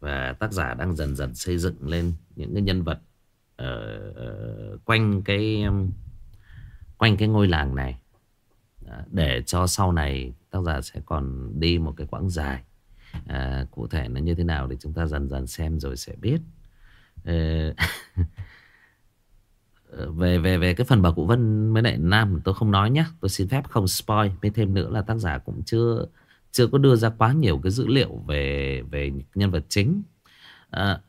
A: Và tác giả đang dần dần xây dựng lên những cái nhân vật uh, uh, quanh cái um, quanh cái ngôi làng này. Ờ, để cho sau này tác giả sẽ còn đi một cái quãng dài. À, cụ thể nó như thế nào thì chúng ta dần dần xem rồi sẽ biết. Ờ, về về về cái phần bà cụ Vân với lại Nam tôi không nói nhé tôi xin phép không spoil. Với thêm nữa là tác giả cũng chưa chưa có đưa ra quá nhiều cái dữ liệu về về nhân vật chính. À,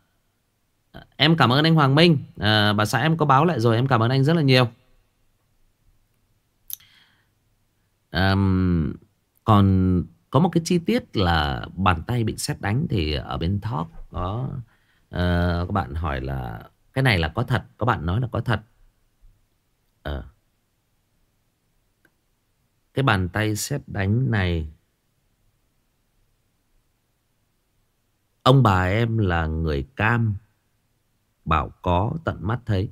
A: em cảm ơn anh Hoàng Minh. À, bà xã em có báo lại rồi em cảm ơn anh rất là nhiều. Um, còn có một cái chi tiết là bàn tay bị xét đánh thì ở bên top có ờ, uh, các bạn hỏi là cái này là có thật, các bạn nói là có thật. Uh, cái bàn tay xét đánh này Ông bà em là người cam Bảo có tận mắt thấy.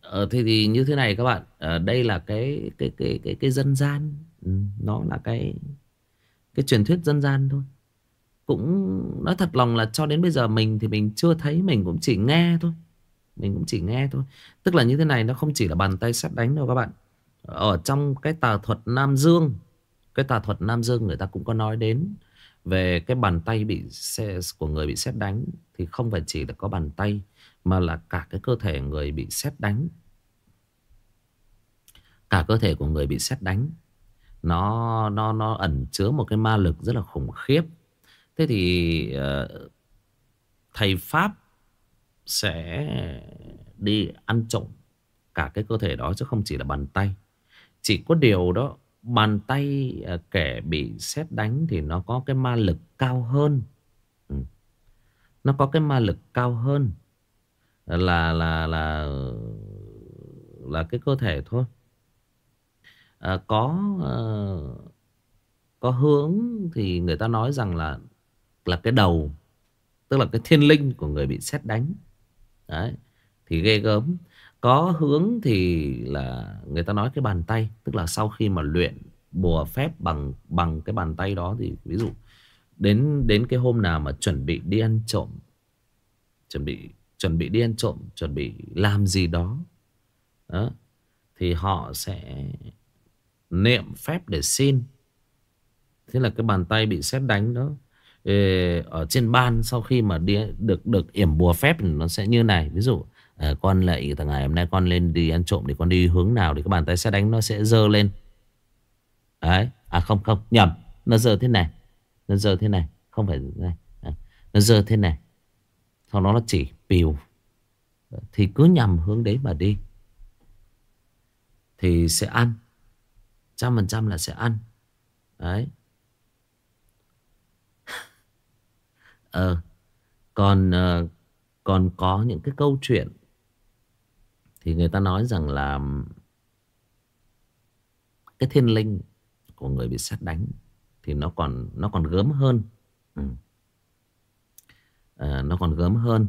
A: Ờ, Thế thì như thế này các bạn ờ, Đây là cái cái cái cái cái dân gian ừ, Nó là cái cái truyền thuyết dân gian thôi. Cũng nói thật lòng là cho đến bây giờ mình thì mình chưa thấy mình cũng chỉ nghe thôi. Mình cũng chỉ nghe thôi. Tức là như thế này nó không chỉ là bàn tay sắt đánh đâu các bạn. Ở trong cái tà thuật Nam Dương cái tà thuật Nam Dương người ta cũng có nói đến về cái bàn tay bị xe của người bị xét đánh thì không phải chỉ là có bàn tay mà là cả cái cơ thể người bị xét đánh. Cả cơ thể của người bị xét đánh nó nó nó ẩn chứa một cái ma lực rất là khủng khiếp. Thế thì uh, thầy pháp sẽ đi ăn trộm cả cái cơ thể đó chứ không chỉ là bàn tay. Chỉ có điều đó bàn tay uh, kẻ bị xét đánh thì nó có cái ma lực cao hơn. Ừ. nó có cái ma lực cao hơn là là là là cái cơ thể thôi à, có à, có hướng thì người ta nói rằng là là cái đầu tức là cái thiên linh của người bị xét đánh. Đấy thì ghê gớm. Có hướng thì là người ta nói cái bàn tay tức là sau khi mà luyện bùa phép bằng bằng cái bàn tay đó thì ví dụ đến đến cái hôm nào mà chuẩn bị đi ăn trộm chuẩn bị chuẩn bị đi ăn trộm chuẩn bị làm gì đó, đó thì họ sẽ niệm phép để xin. Thế là cái bàn tay bị xét đánh đó ở trên ban sau khi mà đi được được yểm bùa phép thì nó sẽ như này. Ví dụ à, con lại thằng ngày hôm nay con lên đi ăn trộm thì con đi hướng nào thì cái bàn tay xét đánh nó sẽ dơ lên. Đấy à không không nhầm nó dơ thế này nó dơ thế này không phải này à, nó dơ thế này. Sau đó nó chỉ piều thì cứ nhằm hướng đấy mà đi. Thì sẽ ăn trăm phần trăm là sẽ ăn. Đấy. Ờ Còn ờ, Còn có những cái câu chuyện Thì người ta nói rằng là Cái thiên linh Của người bị sát đánh Thì nó còn Nó còn gớm hơn. Ừ. à, Nó còn gớm hơn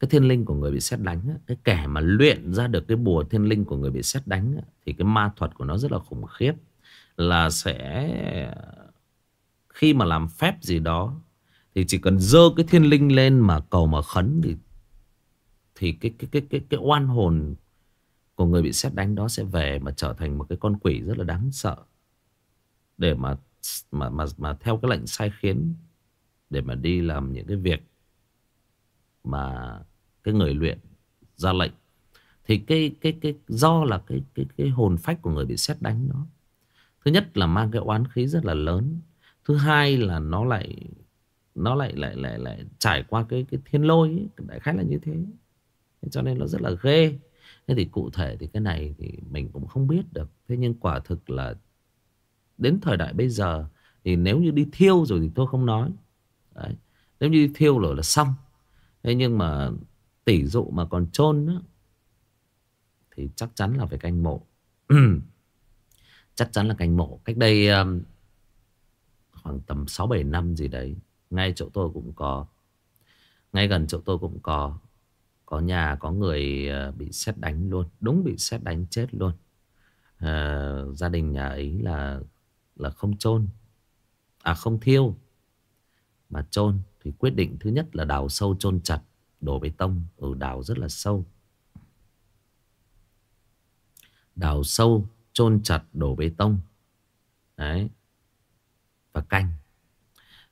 A: cái thiên linh của người bị xét đánh cái kẻ mà luyện ra được cái bùa thiên linh của người bị xét đánh thì cái ma thuật của nó rất là khủng khiếp. Là sẽ, khi mà làm phép gì đó, thì chỉ cần dơ cái thiên linh lên mà cầu mà khấn thì thì cái cái cái cái cái oan hồn của người bị xét đánh đó sẽ về mà trở thành một cái con quỷ rất là đáng sợ. Để mà mà mà mà theo cái lệnh sai khiến, để mà đi làm những cái việc mà cái người luyện ra lệnh thì cái cái cái do là cái cái cái hồn phách của người bị xét đánh nó thứ nhất là mang cái oán khí rất là lớn. Thứ hai là nó lại nó lại lại lại lại trải qua cái cái thiên lôi ấy, đại khái là như thế cho nên nó rất là ghê. Thế thì cụ thể thì cái này thì mình cũng không biết được. Thế nhưng quả thực là đến thời đại bây giờ thì nếu như đi thiêu rồi thì tôi không nói. Đấy. nếu như đi thiêu rồi là xong thế nhưng mà tỷ dụ mà còn chôn á thì chắc chắn là phải canh mộ. Chắc chắn là canh mộ. Cách đây um, khoảng tầm 6-7 năm gì đấy ngay chỗ tôi cũng có. Ngay gần chỗ tôi cũng có. Có nhà có người ờ, bị xét đánh luôn. Đúng bị xét đánh chết luôn. À, gia đình nhà ấy là là không chôn. À không thiêu mà chôn thì quyết định thứ nhất là đào sâu chôn chặt đổ bê tông. Ở đào rất là sâu. Đào sâu chôn chặt đổ bê tông. Đấy. Và canh.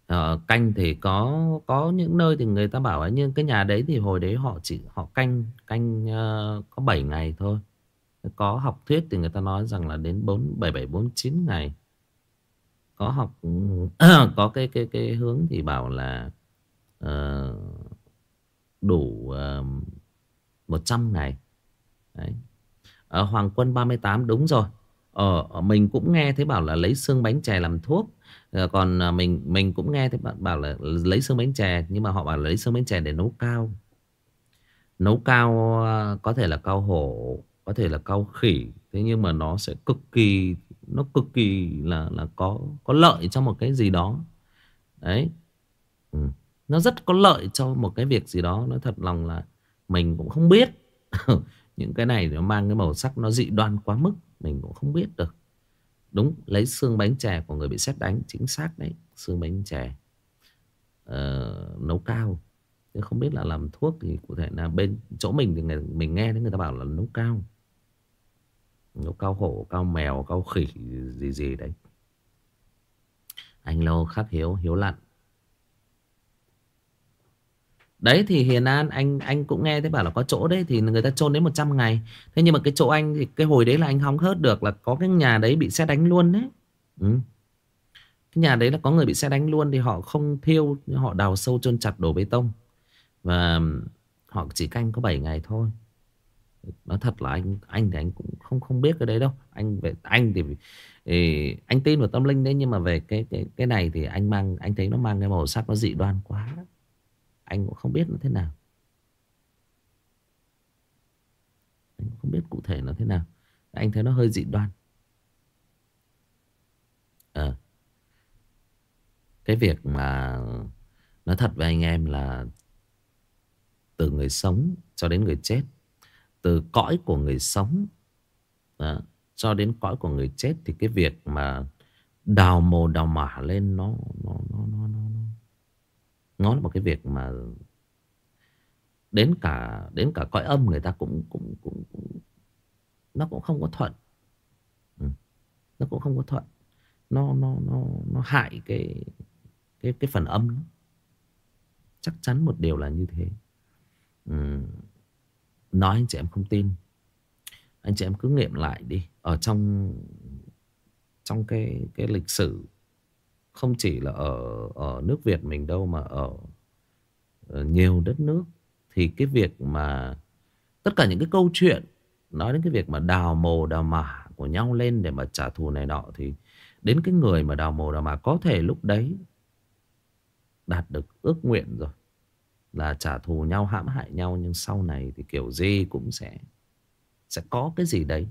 A: À, canh thì có có những nơi thì người ta bảo ấy nhưng cái nhà đấy thì hồi đấy họ chỉ họ canh canh uh, có 7 ngày thôi. Có học thuyết thì người ta nói rằng là đến bốn bảy bảy bốn chín ngày. Có học ừ, có cái cái cái hướng thì bảo là uh, đủ uh, 100 ngày Đấy. Ở Hoàng Quân 38 đúng rồi. Ờ, ờ, mình cũng nghe thấy bảo là lấy xương bánh chè làm thuốc. Ờ, còn mình mình cũng nghe thấy bạn bảo là lấy xương bánh chè Nhưng mà họ bảo là lấy xương bánh chè để nấu cao. Nấu cao có thể là cao hổ Có thể là cao khỉ Thế nhưng mà nó sẽ cực kỳ Nó cực kỳ là là có có lợi trong một cái gì đó. Đấy. Ừ. Nó rất có lợi cho một cái việc gì đó. Nó thật lòng là mình cũng không biết. Những cái này nó mang cái màu sắc nó dị đoan quá mức Mình cũng không biết được. Đúng lấy xương bánh chè của người bị xét đánh Chính xác đấy Xương bánh chè uh, Nấu cao. Chứ không biết là làm thuốc thì cụ thể. Là bên chỗ mình thì người, mình nghe thấy người ta bảo là nấu cao. Nấu cao hổ, cao mèo, cao khỉ gì gì đấy. Anh lâu khắc hiếu, hiếu lặn. Đấy thì Hiền An anh anh cũng nghe thấy bảo là có chỗ đấy thì người ta chôn đến 100 ngày. Thế nhưng mà cái chỗ anh thì cái hồi đấy là anh hóng hớt được là có cái nhà đấy bị xe đánh luôn đấy. Ừ. Cái nhà đấy là có người bị xe đánh luôn thì họ không thiêu, họ đào sâu chôn chặt đổ bê tông. Và họ chỉ canh có 7 ngày thôi. Nói thật là anh anh thì anh cũng không không biết cái đấy đâu. Anh về anh thì, thì anh tin vào tâm linh đấy nhưng mà về cái cái cái này thì anh mang anh thấy nó mang cái màu sắc nó dị đoan quá. Anh cũng không biết nó thế nào. Anh cũng không biết cụ thể nó thế nào. Anh thấy nó hơi dị đoan. À, Cái việc mà Nói thật với anh em là Từ người sống cho đến người chết Từ cõi của người sống à, Cho đến cõi của người chết Thì cái việc mà Đào mồ đào mả lên Nó Nó Nó Nó, nó, nó nó là một cái việc mà đến cả đến cả cõi âm người ta cũng cũng cũng, cũng nó cũng không có thuận ừ. nó cũng không có thuận nó nó nó nó hại cái cái cái phần âm đó. chắc chắn một điều là như thế ừ. nói anh chị em không tin anh chị em cứ nghiệm lại đi ở trong trong cái cái lịch sử không chỉ là ở ở nước Việt mình đâu mà ở, ở nhiều đất nước. Thì cái việc mà tất cả những cái câu chuyện nói đến cái việc mà đào mồ đào mả của nhau lên để mà trả thù này nọ thì đến cái người mà đào mồ đào mả có thể lúc đấy đạt được ước nguyện rồi là trả thù nhau hãm hại nhau. Nhưng sau này thì kiểu gì cũng sẽ sẽ có cái gì đấy.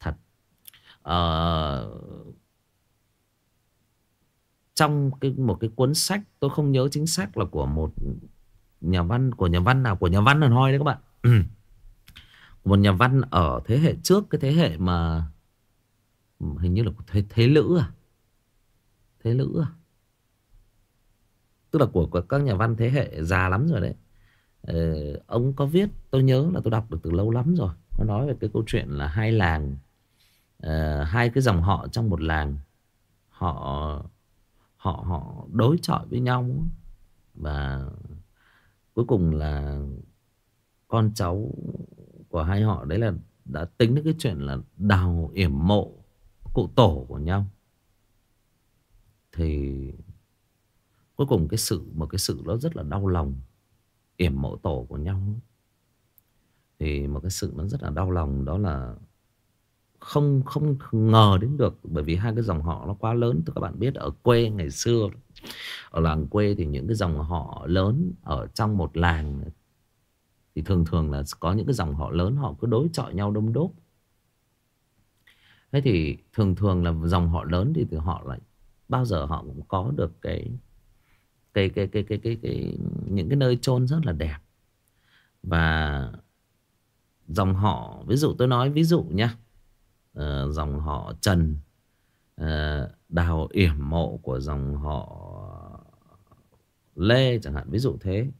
A: Thật. Uh, trong cái một cái cuốn sách tôi không nhớ chính xác là của một nhà văn của nhà văn nào của nhà văn hòn hoi đấy các bạn. Một nhà văn ở thế hệ trước cái thế hệ mà hình như là thế, thế lữ à? Thế lữ à? Tức là của, của các nhà văn thế hệ già lắm rồi đấy. Ờ, ông có viết tôi nhớ là tôi đọc được từ lâu lắm rồi. Có nói về cái câu chuyện là hai làng uh, hai cái dòng họ trong một làng. Họ họ họ đối chọi với nhau. Và cuối cùng là con cháu của hai họ đấy là đã tính đến cái chuyện là đào yểm mộ cụ tổ của nhau. Thì cuối cùng cái sự, một cái sự nó rất là đau lòng, yểm mộ tổ của nhau. Thì một cái sự nó rất là đau lòng đó là không không ngờ đến được bởi vì hai cái dòng họ nó quá lớn các bạn biết ở quê ngày xưa ở làng quê thì những cái dòng họ lớn ở trong một làng thì thường thường là có những cái dòng họ lớn họ cứ đối chọi nhau đông đúc thế thì thường thường là dòng họ lớn thì, thì họ lại bao giờ họ cũng có được cái cái cái cái cái cái, cái những cái nơi chôn rất là đẹp. Và dòng họ ví dụ tôi nói ví dụ nhá uh, dòng họ Trần uh, đào yểm mộ của dòng họ Lê chẳng hạn ví dụ thế.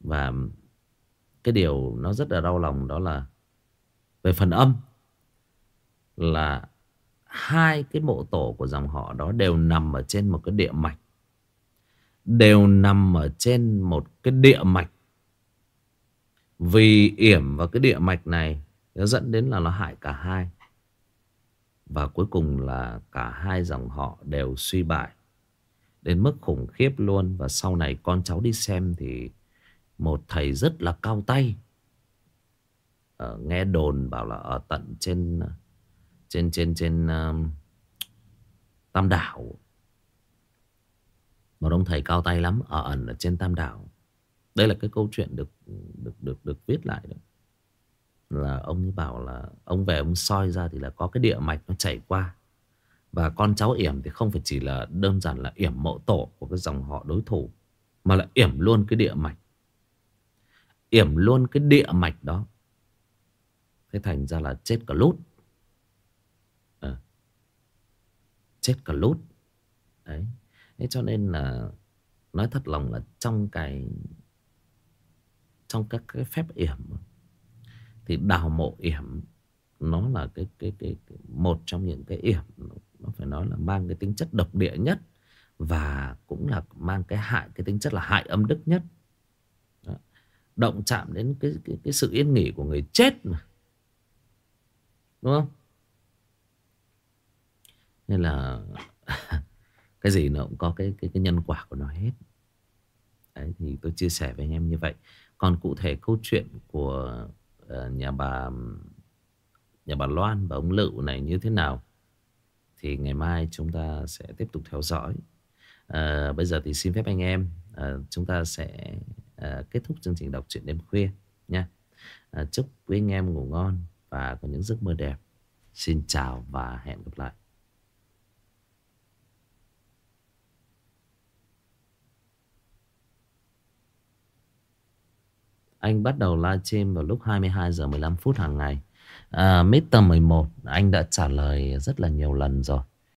A: Và cái điều nó rất là đau lòng đó là về phần âm là hai cái mộ tổ của dòng họ đó đều nằm ở trên một cái địa mạch đều nằm ở trên một cái địa mạch. Vì yểm vào cái địa mạch này nó dẫn đến là nó hại cả hai và cuối cùng là cả hai dòng họ đều suy bại. Đến mức khủng khiếp luôn. Và sau này con cháu đi xem thì một thầy rất là cao tay. Ở nghe đồn bảo là ở tận trên trên trên trên uh, Tam Đảo. Một ông thầy cao tay lắm ở ẩn ở trên Tam Đảo. Đây là cái câu chuyện được được được được viết lại đó là ông ấy bảo là ông về ông soi ra thì là có cái địa mạch nó chảy qua. Và con cháu yểm thì không phải chỉ là đơn giản là yểm mộ tổ của cái dòng họ đối thủ mà là yểm luôn cái địa mạch. Yểm luôn cái địa mạch đó. Thế thành ra là chết cả lút. À, chết cả lút. Đấy. Thế cho nên là nói thật lòng là trong cái trong các cái phép yểm thì đào mộ yểm nó là cái, cái cái cái một trong những cái yểm nó phải nói là mang cái tính chất độc địa nhất và cũng là mang cái hại cái tính chất là hại âm đức nhất. Đó. động chạm đến cái, cái cái sự yên nghỉ của người chết mà. Đúng không? Nên là cái gì nó cũng có cái cái cái nhân quả của nó hết. Đấy thì tôi chia sẻ với anh em như vậy. Còn cụ thể câu chuyện của Ờ, nhà bà nhà bà Loan và ông Lựu này như thế nào thì ngày mai chúng ta sẽ tiếp tục theo dõi. À, bây giờ thì xin phép anh em à, chúng ta sẽ à, kết thúc chương trình đọc truyện đêm khuya nha. À, chúc quý anh em ngủ ngon và có những giấc mơ đẹp. Xin chào và hẹn gặp lại. Anh bắt đầu livestream vào lúc 22 giờ 15 phút hàng ngày. À, Mr. 11 anh đã trả lời rất là nhiều lần rồi.